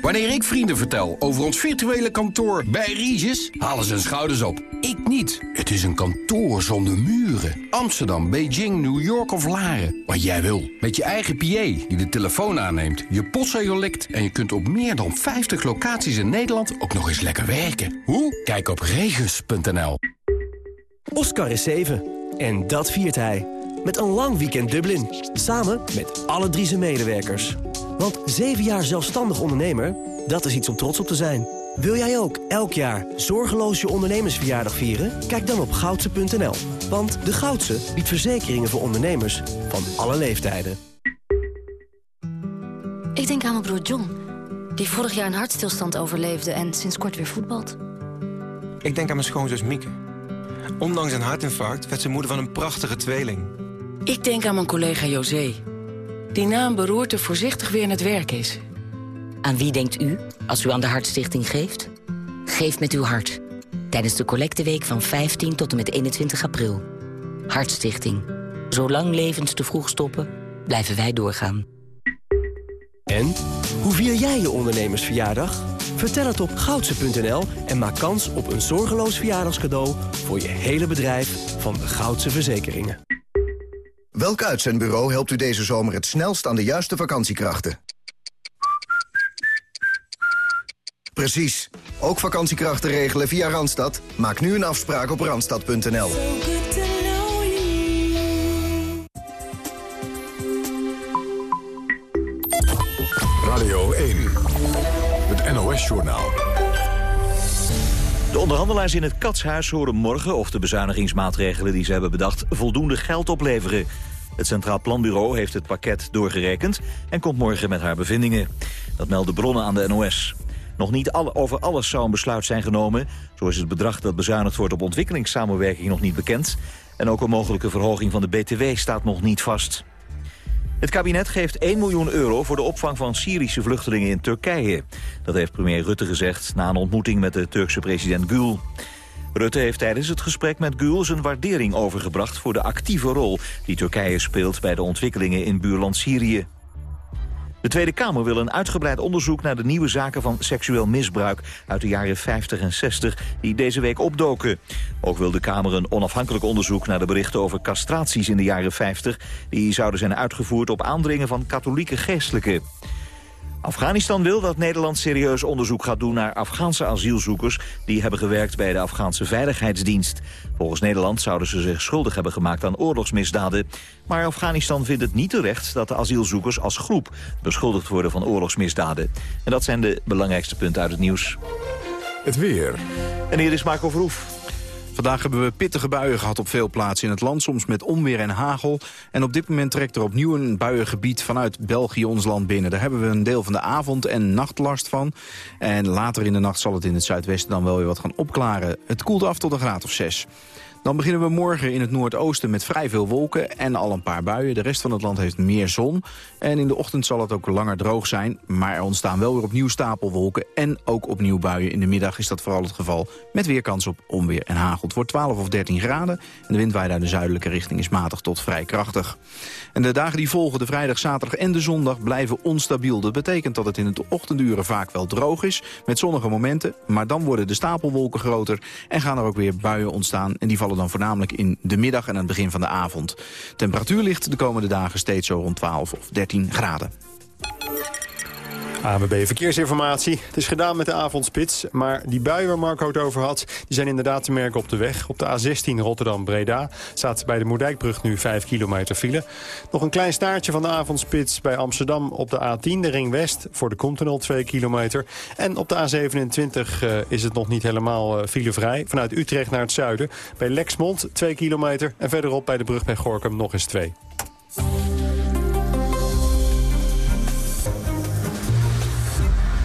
Wanneer ik vrienden vertel over ons virtuele kantoor bij Regis, halen ze hun schouders op. Ik niet. Het is een kantoor zonder muren. Amsterdam, Beijing, New York of Laren. Wat jij wil. Met je eigen PA die de telefoon aanneemt, je postzegel likt... en je kunt op meer dan 50 locaties in Nederland ook nog eens lekker werken. Hoe? Kijk op regis.nl. Oscar is 7. En dat viert hij. Met een lang weekend Dublin. Samen met alle drie zijn medewerkers. Want 7 jaar zelfstandig ondernemer, dat is iets om trots op te zijn. Wil jij ook elk jaar zorgeloos je ondernemersverjaardag vieren? Kijk dan op goudse.nl. Want de Goudse biedt verzekeringen voor ondernemers van alle leeftijden. Ik denk aan mijn broer John, die vorig jaar een hartstilstand overleefde en sinds kort weer voetbalt. Ik denk aan mijn schoonzus Mieke. Ondanks een hartinfarct werd ze moeder van een prachtige tweeling. Ik denk aan mijn collega José, die na een beroerte voorzichtig weer aan het werk is. Aan wie denkt u als u aan de Hartstichting geeft? Geef met uw hart. Tijdens de collecteweek van 15 tot en met 21 april. Hartstichting. Zolang levens te vroeg stoppen, blijven wij doorgaan. En? Hoe vier jij je ondernemersverjaardag? Vertel het op goudse.nl en maak kans op een zorgeloos verjaardagscadeau... voor je hele bedrijf van de Goudse Verzekeringen. Welk uitzendbureau helpt u deze zomer het snelst aan de juiste vakantiekrachten? Precies. Ook vakantiekrachten regelen via Randstad? Maak nu een afspraak op randstad.nl. Radio 1, het NOS-journaal. De onderhandelaars in het Katshuis horen morgen of de bezuinigingsmaatregelen die ze hebben bedacht voldoende geld opleveren. Het Centraal Planbureau heeft het pakket doorgerekend en komt morgen met haar bevindingen. Dat melden bronnen aan de NOS. Nog niet over alles zou een besluit zijn genomen. Zo is het bedrag dat bezuinigd wordt op ontwikkelingssamenwerking nog niet bekend. En ook een mogelijke verhoging van de BTW staat nog niet vast. Het kabinet geeft 1 miljoen euro voor de opvang van Syrische vluchtelingen in Turkije. Dat heeft premier Rutte gezegd na een ontmoeting met de Turkse president Gül. Rutte heeft tijdens het gesprek met Gül zijn waardering overgebracht... voor de actieve rol die Turkije speelt bij de ontwikkelingen in buurland Syrië. De Tweede Kamer wil een uitgebreid onderzoek naar de nieuwe zaken van seksueel misbruik uit de jaren 50 en 60 die deze week opdoken. Ook wil de Kamer een onafhankelijk onderzoek naar de berichten over castraties in de jaren 50 die zouden zijn uitgevoerd op aandringen van katholieke geestelijken. Afghanistan wil dat Nederland serieus onderzoek gaat doen naar Afghaanse asielzoekers die hebben gewerkt bij de Afghaanse Veiligheidsdienst. Volgens Nederland zouden ze zich schuldig hebben gemaakt aan oorlogsmisdaden. Maar Afghanistan vindt het niet terecht dat de asielzoekers als groep beschuldigd worden van oorlogsmisdaden. En dat zijn de belangrijkste punten uit het nieuws. Het weer. En hier is Marco Verhoef. Vandaag hebben we pittige buien gehad op veel plaatsen in het land, soms met onweer en hagel. En op dit moment trekt er opnieuw een buiengebied vanuit België ons land binnen. Daar hebben we een deel van de avond- en nachtlast van. En later in de nacht zal het in het zuidwesten dan wel weer wat gaan opklaren. Het koelt af tot een graad of 6. Dan beginnen we morgen in het noordoosten met vrij veel wolken en al een paar buien. De rest van het land heeft meer zon. En in de ochtend zal het ook langer droog zijn. Maar er ontstaan wel weer opnieuw stapelwolken en ook opnieuw buien. In de middag is dat vooral het geval met weer kans op onweer en hagel. Het wordt 12 of 13 graden en de wind waait uit de zuidelijke richting is matig tot vrij krachtig. En de dagen die volgen, de vrijdag, zaterdag en de zondag, blijven onstabiel. Dat betekent dat het in de ochtenduren vaak wel droog is, met zonnige momenten. Maar dan worden de stapelwolken groter en gaan er ook weer buien ontstaan. En die vallen dan voornamelijk in de middag en aan het begin van de avond. Temperatuur ligt de komende dagen steeds zo rond 12 of 13 graden. ANWB Verkeersinformatie. Het is gedaan met de avondspits, maar die buien waar Marco het over had... die zijn inderdaad te merken op de weg. Op de A16 Rotterdam-Breda staat bij de Moerdijkbrug nu 5 kilometer file. Nog een klein staartje van de avondspits bij Amsterdam op de A10, de Ring West... voor de Continental 2 kilometer. En op de A27 uh, is het nog niet helemaal uh, filevrij. Vanuit Utrecht naar het zuiden. Bij Lexmond 2 kilometer en verderop bij de brug bij Gorkum nog eens 2.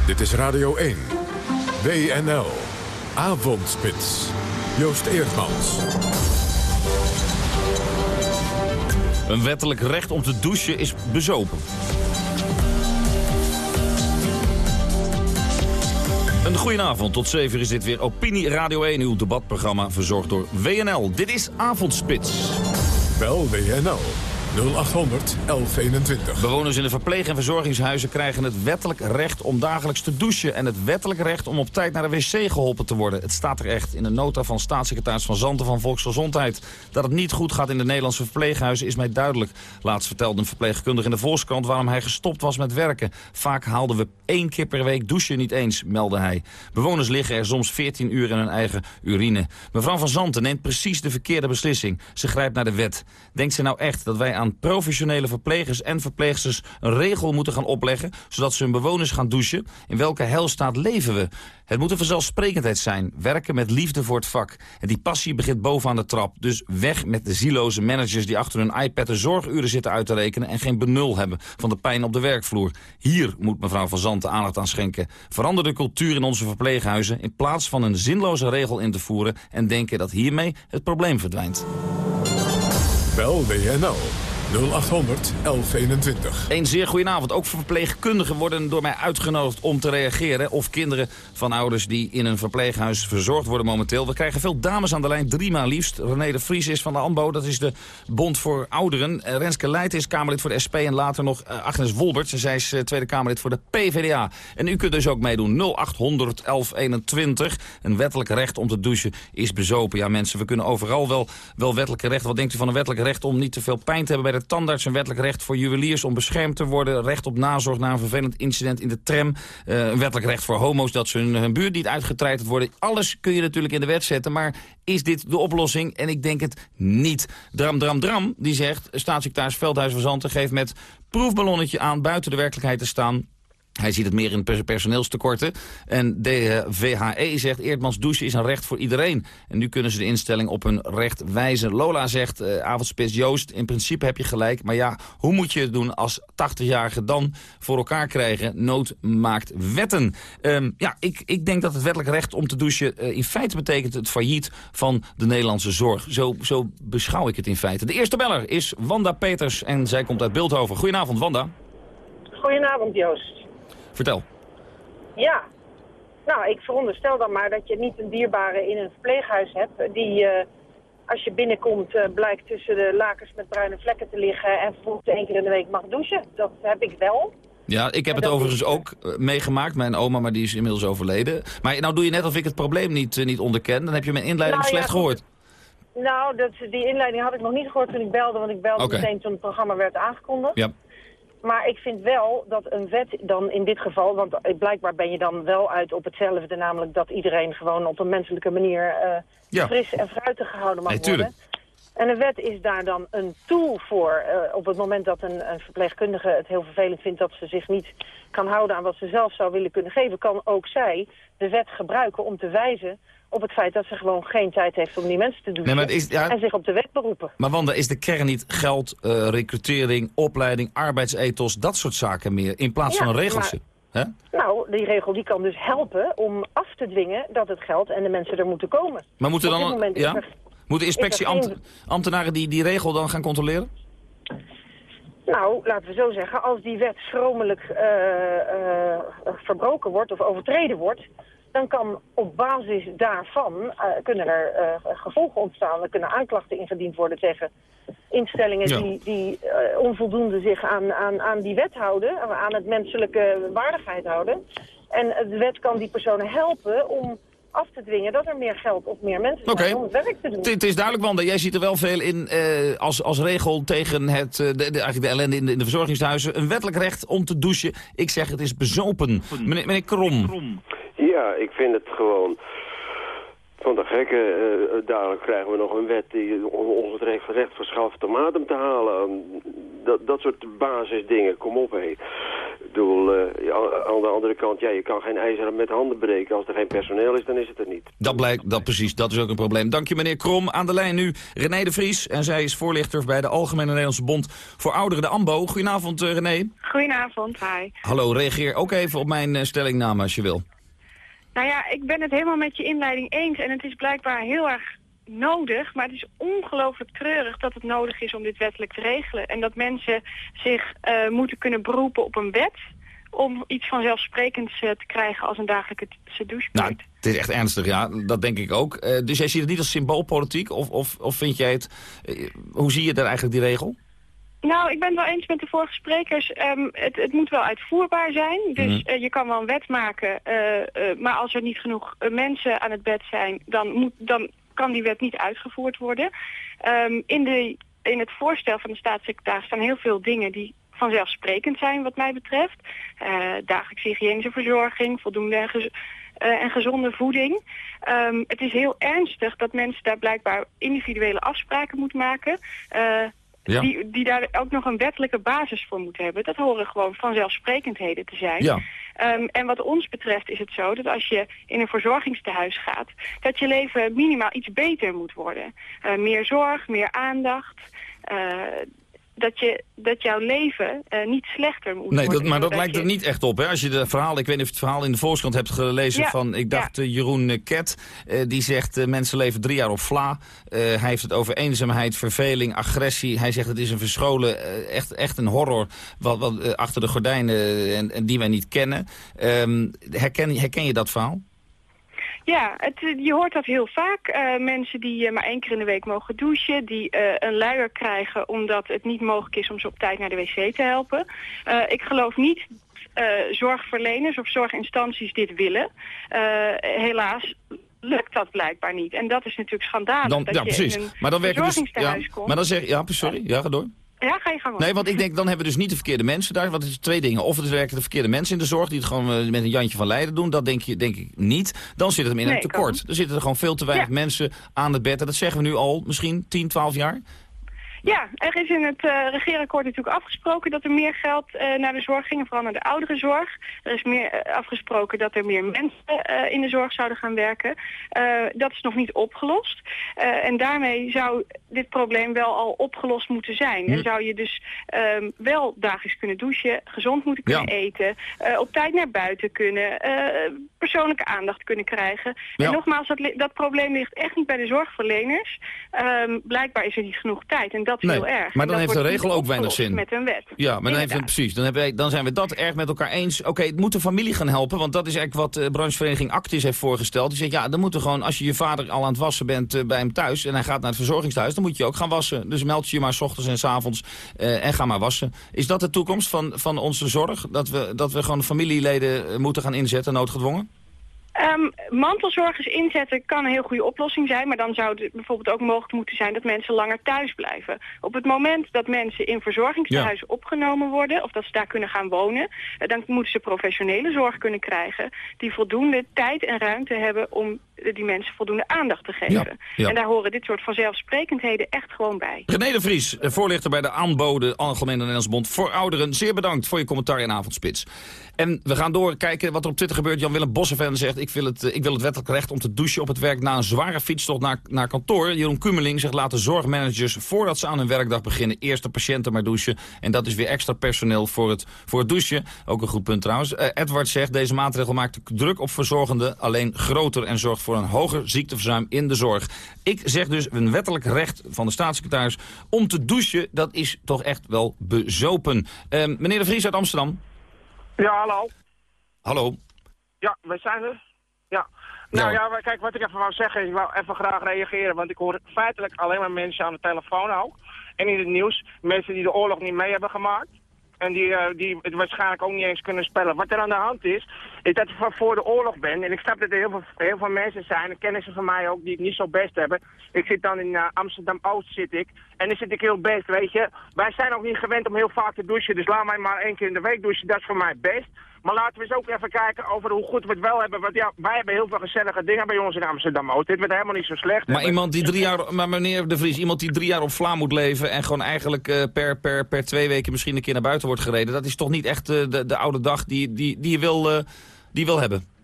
Dit is Radio 1. WNL. Avondspits. Joost Eerdmans. Een wettelijk recht om te douchen is bezopen. Een goedenavond, tot 7 uur is dit weer Opinie Radio 1, uw debatprogramma verzorgd door WNL. Dit is Avondspits. Bel WNL 0800 1121. Bewoners in de verpleeg- en verzorgingshuizen krijgen het wettelijk recht om dagelijks te douchen... en het wettelijk recht om op tijd naar de wc geholpen te worden. Het staat er echt in de nota van staatssecretaris Van Zanten van Volksgezondheid. Dat het niet goed gaat in de Nederlandse verpleeghuizen is mij duidelijk. Laatst vertelde een verpleegkundige in de Volkskrant waarom hij gestopt was met werken. Vaak haalden we één keer per week douchen niet eens, meldde hij. Bewoners liggen er soms 14 uur in hun eigen urine. Mevrouw Van Zanten neemt precies de verkeerde beslissing. Ze grijpt naar de wet. Denkt ze nou echt dat wij aan professionele verplegers en verpleegsters een regel moeten gaan opleggen... zodat ze hun bewoners gaan douchen? In welke heilstaat leven we? Het moet een vanzelfsprekendheid zijn. Werken met liefde voor het vak. En die passie begint bovenaan de trap. Dus weg met de zieloze managers die achter hun iPad de zorguren zitten uit te rekenen... en geen benul hebben van de pijn op de werkvloer. Hier moet mevrouw Van Zanten aandacht aan schenken. Verander de cultuur in onze verpleeghuizen... in plaats van een zinloze regel in te voeren... en denken dat hiermee het probleem verdwijnt. Bel WNL 0800 1121. Een zeer goedenavond. Ook verpleegkundigen worden door mij uitgenodigd om te reageren. Of kinderen van ouders die in een verpleeghuis verzorgd worden momenteel. We krijgen veel dames aan de lijn, drie maal liefst. René de Vries is van de ANBO, dat is de Bond voor Ouderen. Uh, Renske Leijt is Kamerlid voor de SP en later nog uh, Agnes Wolbert. Zij is uh, Tweede Kamerlid voor de PvdA. En u kunt dus ook meedoen. 0800 1121. Een wettelijk recht om te douchen is bezopen. Ja mensen, we kunnen overal wel, wel wettelijke rechten. Wat denkt u van een wettelijk recht om niet te veel pijn te hebben bij de tandarts, een wettelijk recht voor juweliers om beschermd te worden, recht op nazorg na een vervelend incident in de tram, uh, een wettelijk recht voor homo's dat ze hun, hun buurt niet uitgetreiterd worden. Alles kun je natuurlijk in de wet zetten, maar is dit de oplossing? En ik denk het niet. Dram, dram, dram, die zegt, staatssecretaris Veldhuis van Zanten geeft met proefballonnetje aan buiten de werkelijkheid te staan. Hij ziet het meer in personeelstekorten. En de VHE zegt, Eerdmans douchen is een recht voor iedereen. En nu kunnen ze de instelling op hun recht wijzen. Lola zegt, uh, avondspits Joost, in principe heb je gelijk. Maar ja, hoe moet je het doen als 80-jarigen dan voor elkaar krijgen? Nood maakt wetten. Um, ja, ik, ik denk dat het wettelijk recht om te douchen... Uh, in feite betekent het failliet van de Nederlandse zorg. Zo, zo beschouw ik het in feite. De eerste beller is Wanda Peters en zij komt uit Beeldhoven. Goedenavond, Wanda. Goedenavond, Joost. Vertel. Ja. Nou, ik veronderstel dan maar dat je niet een dierbare in een verpleeghuis hebt... die, uh, als je binnenkomt, uh, blijkt tussen de lakens met bruine vlekken te liggen... en vervolgens één keer in de week mag douchen. Dat heb ik wel. Ja, ik heb het overigens ook uh, meegemaakt. Mijn oma, maar die is inmiddels overleden. Maar nou doe je net of ik het probleem niet, niet onderken. Dan heb je mijn inleiding nou, slecht ja, gehoord. Nou, dat, die inleiding had ik nog niet gehoord toen ik belde. Want ik belde okay. meteen toen het programma werd aangekondigd. Ja. Maar ik vind wel dat een wet dan in dit geval... want blijkbaar ben je dan wel uit op hetzelfde... namelijk dat iedereen gewoon op een menselijke manier uh, ja. fris en fruitig gehouden mag nee, worden. En een wet is daar dan een tool voor. Uh, op het moment dat een, een, verpleegkundige het heel vervelend vindt... dat ze zich niet kan houden aan wat ze zelf zou willen kunnen geven... kan ook zij de wet gebruiken om te wijzen op het feit dat ze gewoon geen tijd heeft om die mensen te doen. Nee, maar is, ja, en zich op de wet beroepen. Maar Wanda, is de kern niet geld, uh, recrutering, opleiding, arbeidsethos, dat soort zaken meer, in plaats ja, van een regeltje? Maar, nou, die regel die kan dus helpen om af te dwingen dat het geld en de mensen er moeten komen. Maar moeten dan, ja? Er, moeten inspectieambtenaren die, die regel dan gaan controleren? Nou, laten we zo zeggen, als die wet schromelijk uh, uh, verbroken wordt of overtreden wordt dan kan op basis daarvan uh, kunnen er uh, gevolgen ontstaan. Er kunnen aanklachten ingediend worden tegen instellingen ja. die, die uh, onvoldoende zich aan, aan, aan die wet houden, aan het menselijke waardigheid houden. En de wet kan die personen helpen om af te dwingen dat er meer geld of meer mensen okay. zijn om het werk te doen. Het is duidelijk, Wanda. Jij ziet er wel veel in uh, als, als regel tegen het, de, de, eigenlijk de ellende in de, in de verzorgingshuizen. Een wettelijk recht om te douchen. Ik zeg het is bezopen. Meneer, meneer Krom. Krom. Ja, ik vind het gewoon van de gekke. Uh, dadelijk krijgen we nog een wet die ons het recht, recht verschaft om adem te halen. Dat, dat soort basisdingen, kom op hé. Ik bedoel, eh, aan de andere kant, ja, je kan geen ijzer met handen breken. Als er geen personeel is, dan is het er niet. Dat blijkt, dat precies, dat is ook een probleem. Dank je meneer Krom. Aan de lijn nu René de Vries. En zij is voorlichter bij de Algemene Nederlandse Bond voor Ouderen, de AMBO. Goedenavond uh, René. Goedenavond, hi. Hallo, reageer ook even op mijn uh, stellingname als je wil. Nou ja, ik ben het helemaal met je inleiding eens. En het is blijkbaar heel erg nodig, maar het is ongelooflijk treurig dat het nodig is om dit wettelijk te regelen. En dat mensen zich uh, moeten kunnen beroepen op een wet om iets vanzelfsprekends uh, te krijgen als een dagelijkse douche. Nou, het is echt ernstig, ja. Dat denk ik ook. Uh, dus jij ziet het niet als symboolpolitiek? Of, of, of vind jij het... hoe zie je daar eigenlijk die regel? Nou, ik ben het wel eens met de vorige sprekers. Um, het, het, moet wel uitvoerbaar zijn. Dus mm. uh, je kan wel een wet maken. Uh, uh, maar als er niet genoeg mensen aan het bed zijn... dan, moet, dan kan die wet niet uitgevoerd worden. Um, in, de, in het voorstel van de staatssecretaris staan heel veel dingen... die vanzelfsprekend zijn wat mij betreft. dagelijkse hygiënische verzorging, voldoende en, gez en gezonde voeding. Um, het is heel ernstig dat mensen daar blijkbaar individuele afspraken moeten maken... Ja. Die, die daar ook nog een wettelijke basis voor moeten hebben. Dat horen gewoon vanzelfsprekendheden te zijn. Ja. Um, en wat ons betreft is het zo dat als je in een verzorgingstehuis gaat... dat je leven minimaal iets beter moet worden. Uh, meer zorg, meer aandacht... Uh, dat, je, dat jouw leven uh, niet slechter moet nee, worden. Dat, maar dat lijkt er niet echt op. Hè? Als je de verhaal, ik weet niet of je het verhaal in de Volkskrant hebt gelezen ja, van, ik dacht ja. uh, Jeroen Ket, uh, die zegt mensen leven drie jaar op vla. hij heeft het over eenzaamheid, verveling, agressie. Hij zegt het is een verscholen, echt, echt een horror wat, wat achter de gordijnen en, en, die wij niet kennen. Um, herken, herken je dat verhaal? Ja, het, je hoort dat heel vaak. Uh, mensen die uh, maar één keer in de week mogen douchen, die uh, een luier krijgen omdat het niet mogelijk is om ze op tijd naar de wc te helpen. ik geloof niet dat zorgverleners of zorginstanties dit willen. helaas lukt dat blijkbaar niet. En dat is natuurlijk schandalig. Dan, dat ja, je precies. in een maar dan werken dus, ja. Maar dan zeg ja, sorry, ja, ga door. Ja, ga je gang Nee, want ik denk, dan hebben we dus niet de verkeerde mensen daar. Want het is twee dingen. Of het werken de verkeerde mensen in de zorg... die het gewoon uh, met een Jantje van Leiden doen. Dat denk, je, denk ik niet. Dan zit het hem in nee, een tekort. Er zitten er gewoon veel te weinig ja. mensen aan het bed. En dat zeggen we nu al misschien 10, 12 jaar. Ja, er is in het uh, regeerakkoord natuurlijk afgesproken dat er meer geld uh, naar de zorg ging, vooral naar de ouderenzorg. Er is meer uh, afgesproken dat er meer mensen in de zorg zouden gaan werken. dat is nog niet opgelost. en daarmee zou dit probleem wel al opgelost moeten zijn. Hm. En zou je dus um, wel dagelijks kunnen douchen, gezond moeten kunnen ja. eten, op tijd naar buiten kunnen, persoonlijke aandacht kunnen krijgen. Ja. En nogmaals, dat, dat probleem ligt echt niet bij de zorgverleners. Um, blijkbaar is er niet genoeg tijd. En dat is nee, heel erg. Maar dan heeft de regel ook weinig zin. Met een wet. Ja, maar dan, heeft het, precies. Dan, hebben wij, dan zijn we dat erg met elkaar eens. Oké, okay, het moet de familie gaan helpen. Want dat is eigenlijk wat de branchevereniging Actis heeft voorgesteld. Die zegt, ja, dan moeten gewoon, als je je vader al aan het wassen bent uh, bij hem thuis... en hij gaat naar het verzorgingshuis, dan moet je ook gaan wassen. Dus meld je je maar s ochtends en s avonds uh, en ga maar wassen. Is dat de toekomst van, van onze zorg? Dat we, dat we gewoon familieleden moeten gaan inzetten, noodgedwongen? Um, mantelzorgers inzetten kan een heel goede oplossing zijn, maar dan zou het bijvoorbeeld ook mogelijk moeten zijn dat mensen langer thuis blijven. Op het moment dat mensen in verzorgingstehuizen ja. opgenomen worden, of dat ze daar kunnen gaan wonen, uh, dan moeten ze professionele zorg kunnen krijgen die voldoende tijd en ruimte hebben om die mensen voldoende aandacht te geven. Ja, ja. En daar horen dit soort vanzelfsprekendheden echt gewoon bij. René de Vries, voorlichter bij de aanbode Algemene Nederlands Bond voor Ouderen. Zeer bedankt voor je commentaar in Avondspits. En we gaan doorkijken wat er op Twitter gebeurt. Jan-Willem Bossenven zegt, ik wil, het, ik wil het wettelijk recht om te douchen op het werk na een zware fietstocht naar, naar kantoor. Jeroen Kummeling zegt, laten zorgmanagers voordat ze aan hun werkdag beginnen eerst de patiënten maar douchen. En dat is weer extra personeel voor het, voor het douchen. Ook een goed punt trouwens. Uh, Edward zegt, deze maatregel maakt druk op verzorgenden alleen groter en zorgt voor een hoger ziekteverzuim in de zorg. Ik zeg dus een wettelijk recht van de staatssecretaris om te douchen. Dat is toch echt wel bezopen. Uh, meneer de Vries uit Amsterdam. Ja, hallo. Hallo. Ja, wij zijn er. Ja. Nou ja, ja kijk, wat ik even wou zeggen, ik wou even graag reageren, want ik hoor feitelijk alleen maar mensen aan de telefoon ook. En in het nieuws, mensen die de oorlog niet mee hebben gemaakt. En die, uh, die het waarschijnlijk ook niet eens kunnen spellen. Wat er aan de hand is, is dat ik van voor de oorlog ben. En ik snap dat er heel veel, heel veel mensen zijn, en kennissen van mij ook, die het niet zo best hebben. Ik zit dan in uh, Amsterdam-Oost, zit ik. En dan zit ik heel best, weet je. Wij zijn ook niet gewend om heel vaak te douchen, dus laat mij maar één keer in de week douchen. Dat is voor mij best. Maar laten we eens ook even kijken over hoe goed we het wel hebben. Want ja, wij hebben heel veel gezellige dingen bij ons in Amsterdam ook. Dit wordt helemaal niet zo slecht. Maar iemand die drie jaar, maar meneer De Vries, iemand die drie jaar op Vla moet leven... en gewoon eigenlijk eh, per, per, per twee weken misschien een keer naar buiten wordt gereden... dat is toch niet echt eh, de, de oude dag die, die, die, je wil, eh, die wil hebben?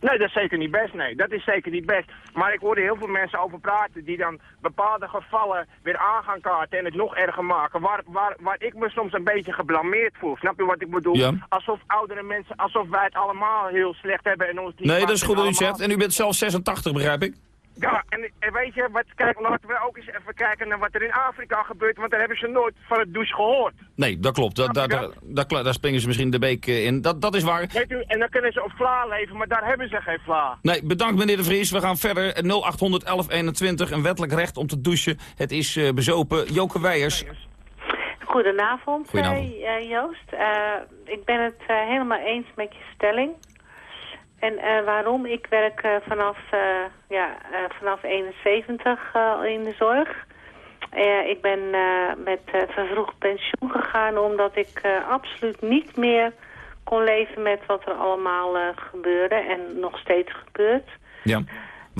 Nee, dat is zeker niet best, nee. Dat is zeker niet best. Maar ik hoorde heel veel mensen over praten die dan bepaalde gevallen weer aan gaan kaarten en het nog erger maken. Waar, waar, waar ik me soms een beetje geblameerd voel. Snap je wat ik bedoel? Ja. Alsof oudere mensen, alsof wij het allemaal heel slecht hebben en ons niet Nee, dat is goed dat u zegt. En u bent zelf 86, begrijp ik? Ja, en, en weet je, wat, kijk, laten we ook eens even kijken naar wat er in Afrika gebeurt, want daar hebben ze nooit van het douche gehoord. Nee, dat klopt. Da, da, da, da- da- daar springen ze misschien de beek eh, in. Dat, dat is waar. Weet u, en dan kunnen ze op vla leven, maar daar hebben ze geen vla. Nee, bedankt meneer De Vries. We gaan verder. 0800 1121, een wettelijk recht om te douchen. Het is eh, bezopen. Joke Weijers. Goedenavond, Goedenavond. eh, Joost. Eh, ik ben het helemaal eens met je stelling. En eh, waarom? Ik werk eh, vanaf, eh, ja, vanaf 71 eh, in de zorg. Ik ben met vervroegd pensioen gegaan omdat ik absoluut niet meer kon leven met wat er allemaal gebeurde en nog steeds gebeurt. Ja.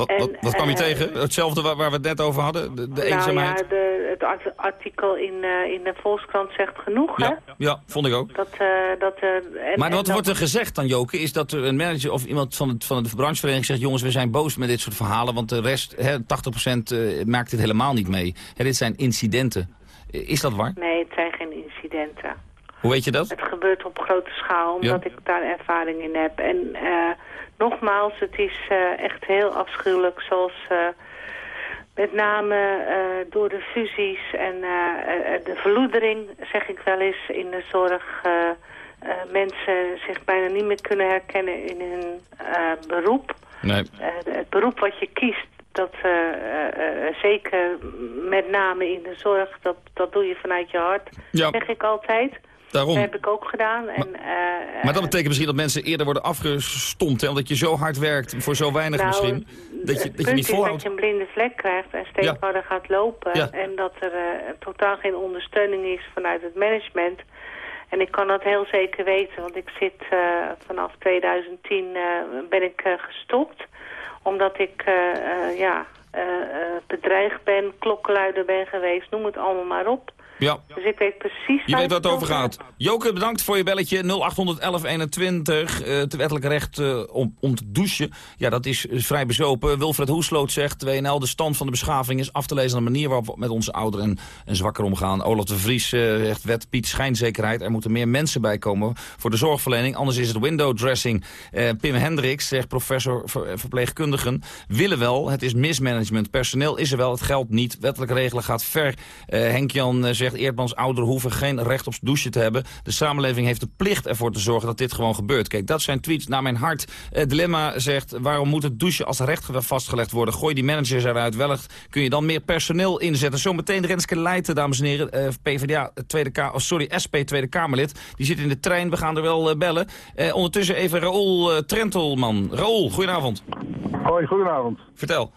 Wat, En, wat, wat kwam je eh, tegen? Hetzelfde waar, waar we het net over hadden? De, de eenzaamheid? Nou ja, de, het art- artikel in, eh, in de Volkskrant zegt genoeg, hè? ja, vond ik ook. Dat, eh, dat, en, Maar en wat dat- wordt er gezegd dan, Joke, is dat er een manager of iemand van, het, van de branchevereniging zegt... jongens, we zijn boos met dit soort verhalen, want de rest, hè, 80% eh, maakt dit helemaal niet mee. Hè, dit zijn incidenten. Is dat waar? Nee, het zijn geen incidenten. Hoe weet je dat? Het gebeurt op grote schaal, omdat ik daar ervaring in heb. En eh, nogmaals, het is eh, echt heel afschuwelijk, zoals... eh, met name door de fusies en de verloedering, zeg ik wel eens, in de zorg... mensen zich bijna niet meer kunnen herkennen in hun beroep. Nee. Het beroep wat je kiest, dat zeker met name in de zorg, dat, dat doe je vanuit je hart, Ja. zeg ik altijd. Daarom. Dat heb ik ook gedaan. En, eh, Maar dat betekent misschien dat mensen eerder worden afgestompt, hè, omdat je zo hard werkt voor zo weinig Nou, misschien, dat je, dat je niet is dat volhoudt. je een blinde vlek krijgt en steeds Ja. harder gaat lopen. Ja. En dat er eh, totaal geen ondersteuning is vanuit het management. En ik kan dat heel zeker weten, want ik zit eh, vanaf 2010 eh, ben ik eh, gestopt. Omdat ik eh, eh, ja, eh, eh, bedreigd ben, klokkenluider ben geweest, noem het allemaal maar op. Ja. Dus ik weet precies Je weet waar het over gaat. Joke, bedankt voor je belletje 081121. eh het wettelijke recht eh, om, om te douchen. Ja, dat is, vrij bezopen. Wilfred Hoesloot zegt... WNL, de stand van de beschaving is af te lezen aan de manier waarop we met onze ouderen en, en zwakker omgaan. Olaf de Vries eh, zegt, wet Piet schijnzekerheid. Er moeten meer mensen bij komen voor de zorgverlening. Anders is het window dressing. Eh, Pim Hendricks zegt, professor ver- verpleegkundigen... willen wel, het is mismanagement. Personeel is er wel, het geldt niet. Wettelijke regelen gaat ver. Henk-Jan eh, zegt, Eerdmans ouderen hoeven geen recht op douchen te hebben. De samenleving heeft de plicht ervoor te zorgen dat dit gewoon gebeurt. Kijk, dat zijn tweets naar mijn hart. Eh, Dilemma zegt, waarom moet het douchen als recht vastgelegd worden? Gooi die managers eruit. Wellicht kun je dan meer personeel inzetten. Zometeen Renske Leijten, dames en heren. eh, PvdA Tweede Kamer, oh, sorry, SP Tweede Kamerlid. Die zit in de trein, we gaan er wel eh, bellen. Eh, ondertussen even Raoul eh, Trentelman. Raoul, goedenavond. Hoi, goedenavond. Vertel.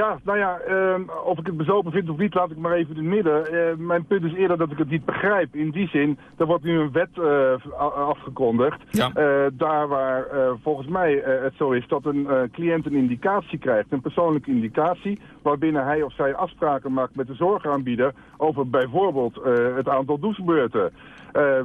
Ja, nou ja, ehm, of ik het bezopen vind of niet, laat ik maar even in het midden. Eh, mijn punt is eerder dat ik het niet begrijp. In die zin, er wordt nu een wet eh, afgekondigd. Eh, daar waar eh, volgens mij het zo is dat een cliënt een indicatie krijgt, een persoonlijke indicatie, waarbinnen hij of zij afspraken maakt met de zorgaanbieder over bijvoorbeeld het aantal douchebeurten. Eh,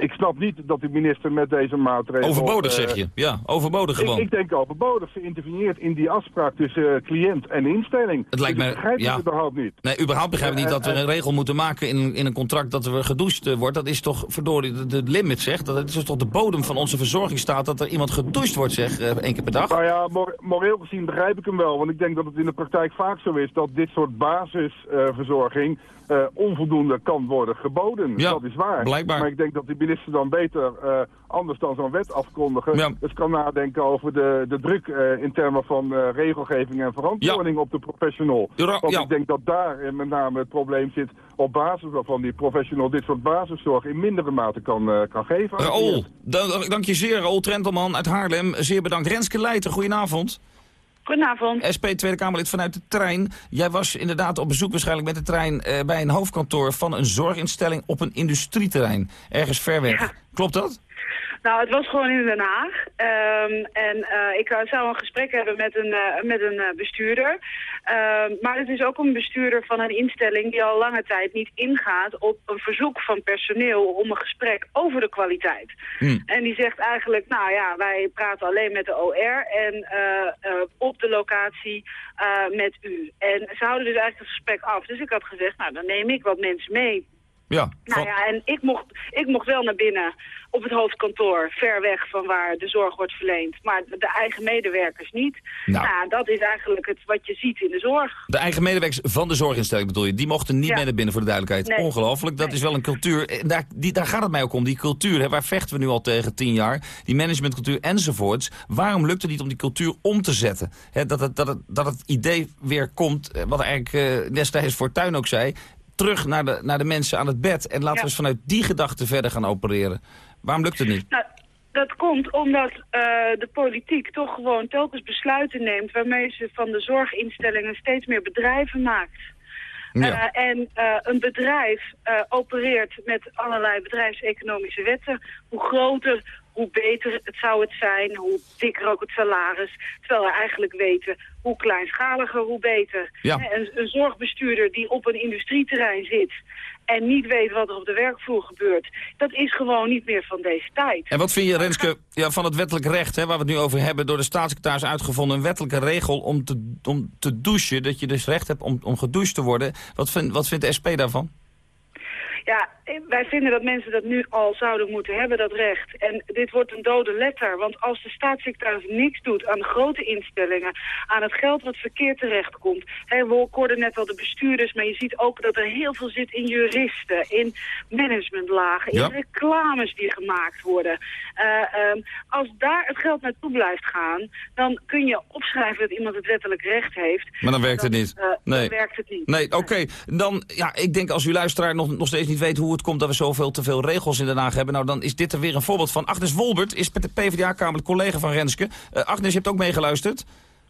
ik snap niet dat de minister met deze maatregel... Overbodig eh, zeg je. Ja, overbodig gewoon. ik denk overbodig. Ze interveneert in die afspraak tussen eh, cliënt en instelling. Het lijkt Dus me- ik begrijp ja. het überhaupt niet. Nee, überhaupt begrijp ik niet dat we een regel moeten maken in, in een contract dat er gedoucht wordt. Dat is toch verdorie de, de limit, zeg. Dat is toch de bodem van onze verzorgingsstaat dat er iemand gedoucht wordt, zeg, één keer per dag. Nou ja, mor- moreel gezien begrijp ik hem wel. Want ik denk dat het in de praktijk vaak zo is dat dit soort basisverzorging eh, onvoldoende kan worden geboden. Ja, dat is waar. blijkbaar. Maar ik denk dat de minister dan beter eh, anders dan zo'n wet afkondigen. Dus kan nadenken over de, de druk eh, in termen van regelgeving en verantwoording op de professional. Ja, Want ja. ik denk dat daar met name het probleem zit op basis waarvan die professional dit soort basiszorg in mindere mate kan, kan geven. Raoul, da- dank je zeer, Raoul Trentelman uit Haarlem. Zeer bedankt. Renske Leijten, goedenavond. Goedenavond. SP Tweede Kamerlid vanuit de trein. Jij was inderdaad op bezoek waarschijnlijk met de trein eh, bij een hoofdkantoor van een zorginstelling op een industrieterrein. Ergens ver weg. Klopt dat? Nou, het was gewoon in Den Haag. Ehm, en uh, ik zou een gesprek hebben met een, uh, met een bestuurder. Ehm, maar het is ook een bestuurder van een instelling die al lange tijd niet ingaat op een verzoek van personeel om een gesprek over de kwaliteit. Hmm. En die zegt eigenlijk, nou ja, wij praten alleen met de OR en op de locatie met u. En ze houden dus eigenlijk het gesprek af. Dus ik had gezegd, nou dan neem ik wat mensen mee ja. Nou ja, en ik mocht, ik mocht wel naar binnen op het hoofdkantoor, ver weg van waar de zorg wordt verleend. Maar de eigen medewerkers niet. Nou, nou dat is eigenlijk het wat je ziet in de zorg. De eigen medewerkers van de zorginstelling bedoel je, die mochten niet ja. mee naar binnen voor de duidelijkheid. Ongelooflijk, dat is wel een cultuur. Eh, daar, die, daar gaat het mij ook om, die cultuur. Hè, waar vechten we nu al tegen tien jaar? Die managementcultuur enzovoorts. Waarom lukt het niet om die cultuur om te zetten? Hè, dat, het, dat, het, dat het idee weer komt, eh, wat eigenlijk uh, destijds Fortuin ook zei terug naar de, naar de mensen aan het bed. En laten we eens vanuit die gedachte verder gaan opereren. Waarom lukt het niet? Nou, dat komt omdat uh, de politiek toch gewoon telkens besluiten neemt... waarmee ze van de zorginstellingen steeds meer bedrijven maakt. Ja. Uh, en uh, een bedrijf opereert met allerlei bedrijfseconomische wetten. Hoe groter, hoe beter het zou het zijn, hoe dikker ook het salaris. Terwijl we eigenlijk weten, hoe kleinschaliger, hoe beter. Ja. Een, een zorgbestuurder die op een industrieterrein zit en niet weet wat er op de werkvloer gebeurt. Dat is gewoon niet meer van deze tijd. En wat vind je, Renske, ja, van het wettelijk recht, hè, waar we het nu over hebben... door de staatssecretaris uitgevonden, een wettelijke regel om te, om te douchen... dat je dus recht hebt om, om gedoucht te worden. Wat, wat vindt de SP daarvan? Ja, wij vinden dat mensen dat nu al zouden moeten hebben, dat recht. En dit wordt een dode letter, want als de staatssecretaris niks doet aan grote instellingen, aan het geld wat verkeerd terechtkomt. Hè, we hoorden net al de bestuurders, maar je ziet ook dat er heel veel zit in juristen, in managementlagen, in reclames die gemaakt worden. Uh, um, als daar het geld naartoe blijft gaan, dan kun je opschrijven dat iemand het wettelijk recht heeft. Maar dan werkt het niet. Uh, nee. Dan werkt het niet. Nee, oké. Dan, ja, ik denk als u luisteraar nog, nog steeds niet weet hoe het komt dat we zoveel te veel regels in Den Haag hebben... nou, dan is dit er weer een voorbeeld van. Agnes Wolbert is de PvdA-kamer collega van Renske. Uh, Agnes, je hebt ook meegeluisterd.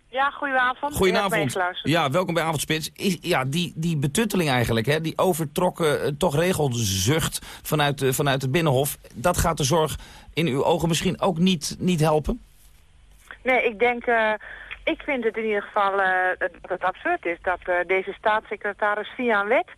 Ja, goedenavond. Goedenavond. Ja, welkom bij Avondspits. Is, ja, die, die betutteling eigenlijk, hè, die overtrokken uh, toch regelzucht vanuit, uh, vanuit het Binnenhof... dat gaat de zorg in uw ogen misschien ook niet, niet helpen? Nee, ik denk... Uh, ik vind het in ieder geval dat het absurd is dat deze staatssecretaris via een wet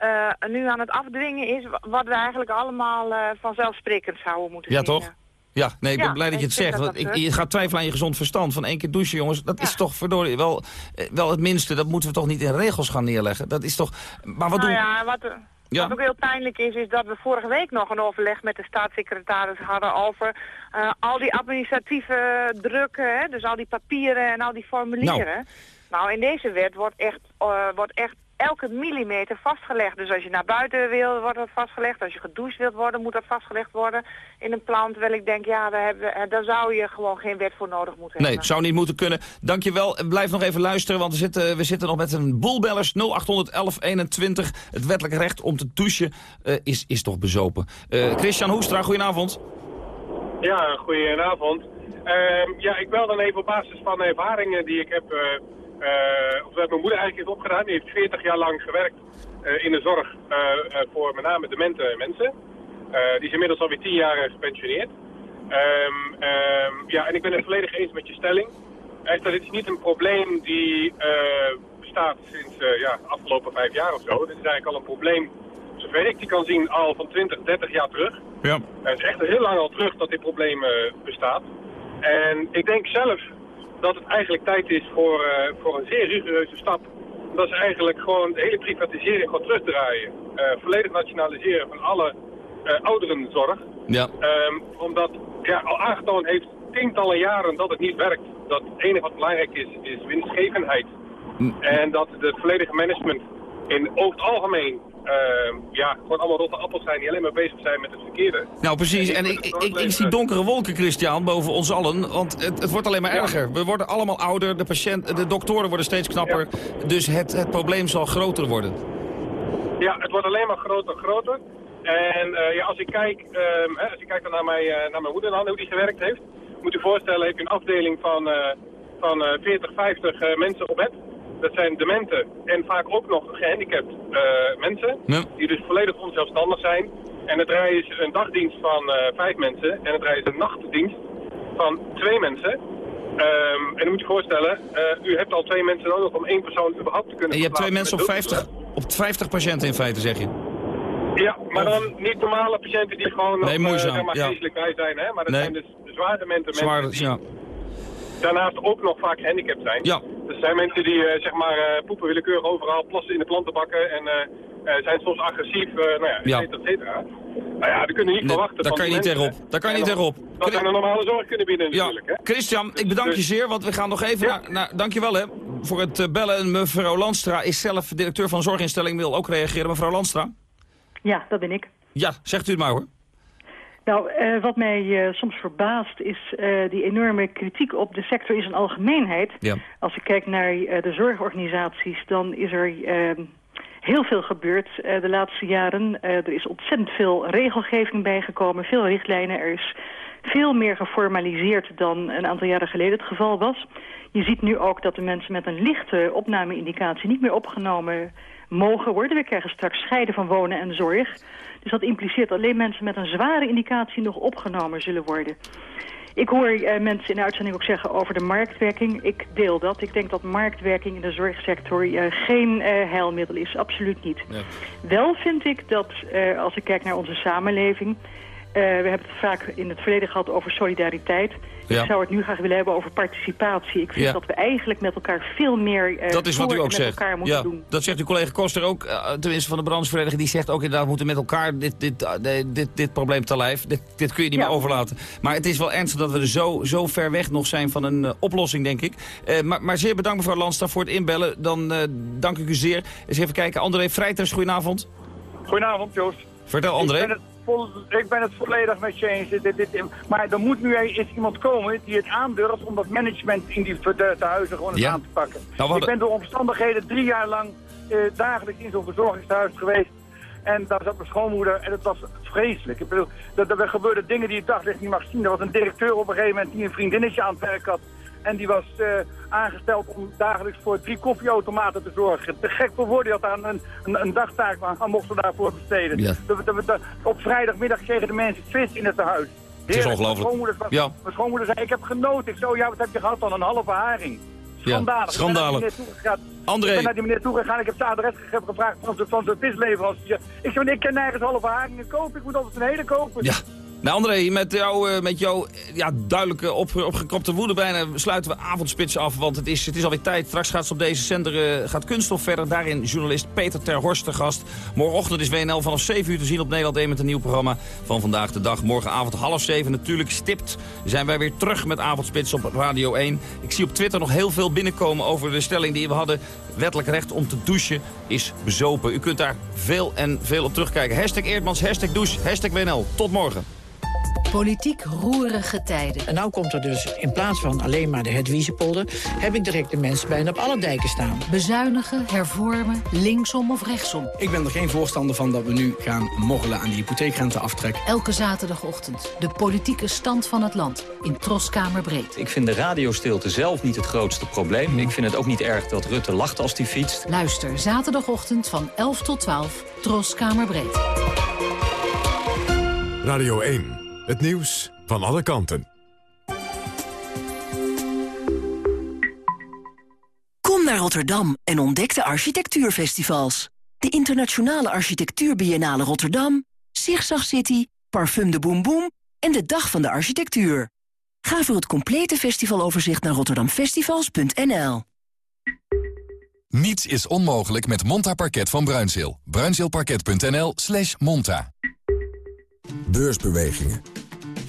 uh, nu aan het afdwingen is wat we eigenlijk allemaal uh, vanzelfsprekend zouden moeten ja, zien. Ja, toch? Ja, nee, ik ben blij dat je het zegt. Want ik, je gaat twijfelen aan je gezond verstand. Van één keer douchen, jongens. Dat is toch verdorie wel, eh, wel het minste. Dat moeten we toch niet in regels gaan neerleggen. Dat is toch... Maar wat nou doen... Ja, wat, ja. wat ook heel pijnlijk is, is dat we vorige week nog een overleg met de staatssecretaris hadden over uh, al die administratieve drukken. Hè? Dus al die papieren en al die formulieren. Nou, nou in deze wet wordt echt, uh, wordt echt elke millimeter vastgelegd. Dus als je naar buiten wil, wordt dat vastgelegd. Als je gedoucht wilt worden, moet dat vastgelegd worden in een plan. Terwijl ik denk, ja, daar, hebben, eh, daar zou je gewoon geen wet voor nodig moeten hebben. Nee, het zou niet moeten kunnen. Dankjewel. Blijf nog even luisteren, want we zitten, we zitten nog met een boel bellers. 0800 1121. Het wettelijk recht om te douchen uh, is, is toch bezopen. Uh, Christian Hoestra, goedenavond. Ja, goedenavond. Uh, ja, ik bel dan even op basis van de ervaringen die ik heb uh, of dat mijn moeder eigenlijk heeft opgedaan. Die heeft 40 jaar lang gewerkt uh, in de zorg uh, voor met name demente mensen. die is inmiddels alweer 10 jaar gepensioneerd. Um, um, ja, en ik ben het volledig eens met je stelling. Echter, dit is niet een probleem die bestaat sinds ja, de afgelopen vijf jaar of zo. Dit is eigenlijk al een probleem, zover ik die kan zien, al van 20, 30 jaar terug. Ja. Het is echt heel lang al terug dat dit probleem bestaat. En ik denk zelf dat het eigenlijk tijd is voor, uh, voor een zeer rigoureuze stap. Dat is eigenlijk gewoon de hele privatisering gewoon terugdraaien. Uh, volledig nationaliseren van alle uh, ouderenzorg. Ja. Um, omdat ja, al aangetoond heeft tientallen jaren dat het niet werkt. Dat het enige wat belangrijk is, is winstgevendheid. En dat het volledige management in over het algemeen ja, gewoon allemaal rotte appels zijn die alleen maar bezig zijn met het verkeerde. Nou precies, en, ik, ik, ik, zie donkere wolken, Christian, boven ons allen. Want het, het wordt alleen maar erger. We worden allemaal ouder, de, patiënt, de doktoren worden steeds knapper. Dus het, het probleem zal groter worden. Ja, het wordt alleen maar groter en groter. En uh, ja, als ik kijk, um, hè, als ik kijk naar, mijn, uh, naar mijn moeder dan, hoe die gewerkt heeft. Moet u voorstellen, heb je een afdeling van, uh, van 40, 50 mensen op bed. Dat zijn dementen en vaak ook nog gehandicapt uh, mensen. Die dus volledig onzelfstandig zijn. En het rijden is een dagdienst van eh, vijf mensen. En het rijden is een nachtdienst van twee mensen. Ehm, en dan moet je voorstellen, uh, u hebt al twee mensen nodig om één persoon überhaupt te kunnen En je hebt twee mensen op 50, op 50 patiënten in feite, zeg je? Ja, maar dan niet normale patiënten die gewoon nee, nog, moeizaam, zeg maar, ja. geestelijk bij zijn. Hè? Maar dat Nee. zijn dus zwaar demente Zwaar, mensen die ja. Daarnaast ook nog vaak gehandicapt zijn. Ja. Dus er zijn mensen die eh, zeg maar eh, poepen willekeurig overal, plassen in de plantenbakken en eh, eh, zijn soms agressief, eh, nou ja, et Ja. cetera, et cetera. Nou ja, we kunnen niet Nee, verwachten daar van kan je niet tegenop. Daar kan je niet tegenop. Dat zijn een normale zorg kunnen bieden Ja, natuurlijk. Hè? Christian, ik bedank je zeer, want we gaan nog even naar, naar... Dankjewel hè, voor het bellen. En mevrouw Landstra is zelf directeur van zorginstelling, wil ook reageren. Mevrouw Landstra? Ja, dat ben ik. Ja, zegt u het maar hoor. Nou, eh, wat mij eh, soms verbaast is eh, die enorme kritiek op de sector in zijn algemeenheid. Ja. Als ik kijk naar de zorgorganisaties, dan is er eh, heel veel gebeurd de laatste jaren. Er is ontzettend veel regelgeving bijgekomen, veel richtlijnen. Er is veel meer geformaliseerd dan een aantal jaren geleden het geval was. Je ziet nu ook dat de mensen met een lichte opnameindicatie niet meer opgenomen mogen worden. We krijgen straks scheiden van wonen en zorg. Dus dat impliceert alleen mensen met een zware indicatie nog opgenomen zullen worden. Ik hoor eh, mensen in de uitzending ook zeggen over de marktwerking. Ik deel dat. Ik denk dat marktwerking in de zorgsector eh, geen eh, heilmiddel is. Absoluut niet. Wel vind ik dat, eh, als ik kijk naar onze samenleving... eh, we hebben het vaak in het verleden gehad over solidariteit. Ja. Ik zou het nu graag willen hebben over participatie. Ik vind Ja. dat we eigenlijk met elkaar veel meer eh Dat is wat u ook met zegt. elkaar moeten Ja, doen. dat zegt uw collega Koster ook, eh, tenminste van de branchevereniging. Die zegt ook inderdaad, we moeten met elkaar dit, dit, dit, dit, dit probleem te lijf. Dit, dit kun je niet Ja. meer overlaten. Maar het is wel ernstig dat we er zo, zo ver weg nog zijn van een oplossing, denk ik. Eh, maar, maar zeer bedankt mevrouw Landstra voor het inbellen. Dan eh, dank ik u zeer. Eens even kijken. André Vrijters, goedenavond. Goedenavond, Joost. Vertel André. Ik ben het, vol- ik ben het volledig met je eens. Dit, dit, dit- maar er moet nu eens iemand komen die het aandurft om dat management in die te, te huizen gewoon eens Ja. aan te pakken. hadden- Ik ben door omstandigheden drie jaar lang eh, dagelijks in zo'n verzorgingshuis geweest. En daar zat mijn schoonmoeder en het was vreselijk. Ik bedoel, dat, er gebeurden dingen die je daglicht niet mag zien. Er was een directeur op een gegeven moment die een vriendinnetje aan het werk had. En die was eh, aangesteld om dagelijks voor drie koffieautomaten te zorgen. Te gek voor woorden, die had aan een, een, een dagtaak aan mochten daarvoor besteden. Ja. De- de- de- op vrijdagmiddag kregen de mensen vis in het tehuis. is Heerlijk. ongelooflijk. Mijn schoonmoeder, Ja. mijn schoonmoeder zei, ik heb genoten. Ik zo, ja, wat heb je gehad dan? Een halve haring. Schandalig. schandalig. Ik ben naar die meneer toegegaan. André. Ik ben naar die meneer toegegaan. Ik heb zijn adres ge- gevraagd van zijn van zijn visleverancier. Ik zei, ik kan nergens halve haringen kopen. Ik moet altijd een hele kopen. Ja. Nou André, met jou, eh, met jou eh, ja, duidelijke op, opgekropte woede bijna sluiten we avondspits af. Want het is, het is alweer tijd. Straks gaat op deze zender, eh, gaat Kunststof verder. Daarin journalist Peter ter Horst te gast. Morgenochtend is WNL vanaf 7 uur te zien op Nederland 1 met een nieuw programma van Vandaag de Dag. Morgenavond half 7 natuurlijk stipt zijn wij weer terug met avondspits op Radio 1. Ik zie op Twitter nog heel veel binnenkomen over de stelling die we hadden. Wettelijk recht om te douchen is bezopen. U kunt daar veel en veel op terugkijken. Hashtag Eerdmans, hashtag douche, hashtag WNL. Tot morgen. Politiek roerige tijden. En nou komt er dus in plaats van alleen maar de Hedwiesepolder... heb ik direct de mensen bijna op alle dijken staan. Bezuinigen, hervormen, linksom of rechtsom. Ik ben er geen voorstander van dat we nu gaan morrelen aan die hypotheekrenteaftrek. Elke zaterdagochtend de politieke stand van het land in Troskamer Breed. Ik vind de radiostilte zelf niet het grootste probleem. Ik vind het ook niet erg dat Rutte lacht als hij fietst. Luister zaterdagochtend van 11 tot 12, Troskamer Breed. Radio 1. Het nieuws van alle kanten. Kom naar Rotterdam en ontdek de architectuurfestivals. De Internationale Architectuurbiennale Rotterdam, Zigzag City, Parfum de Boom Boom en de Dag van de Architectuur. Ga voor het complete festivaloverzicht naar rotterdamfestivals.nl. Niets is onmogelijk met Monta Parket van Bruinzeel. Bruinzeelparket.nl slash monta. Beursbewegingen.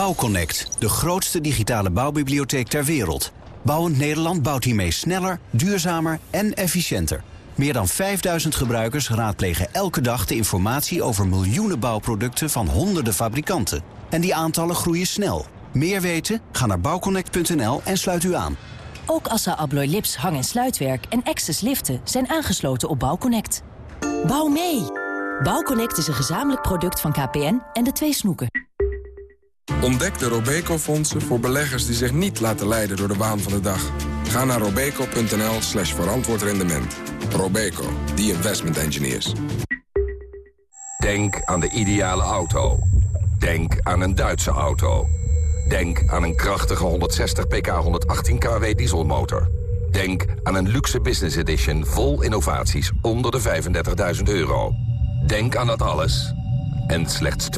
Bouwconnect, de grootste digitale bouwbibliotheek ter wereld. Bouwend Nederland bouwt hiermee sneller, duurzamer en efficiënter. Meer dan 5000 gebruikers raadplegen elke dag de informatie over miljoenen bouwproducten van honderden fabrikanten. En die aantallen groeien snel. Meer weten? Ga naar bouwconnect.nl en sluit u aan. Ook Assa Abloy Lips hang- en sluitwerk en Access liften zijn aangesloten op Bouwconnect. Bouw mee! Bouwconnect is een gezamenlijk product van KPN en de twee snoeken. Ontdek de Robeco-fondsen voor beleggers die zich niet laten leiden door de waan van de dag. Ga naar robeco.nl slash verantwoord. Robeco, the investment engineers. Denk aan de ideale auto. Denk aan een Duitse auto. Denk aan een krachtige 160 pk 118 kW dieselmotor. Denk aan een luxe business edition vol innovaties onder de 35.000 euro. Denk aan dat alles. En slechts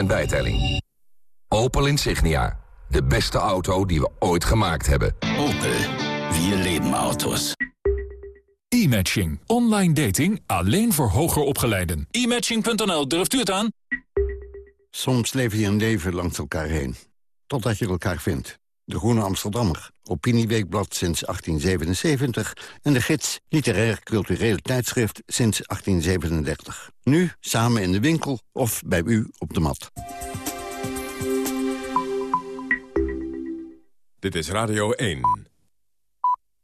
20% bijtelling. Opel Insignia. De beste auto die we ooit gemaakt hebben. Opel. Wir leben Autos. E-matching. Online dating alleen voor hoger opgeleiden. E-matching.nl, durft u het aan? Soms leef je een leven langs elkaar heen. Totdat je elkaar vindt. De Groene Amsterdammer. Opinieweekblad sinds 1877. En de gids Literair Cultureel Tijdschrift sinds 1837. Nu samen in de winkel of bij u op de mat. Dit is Radio 1.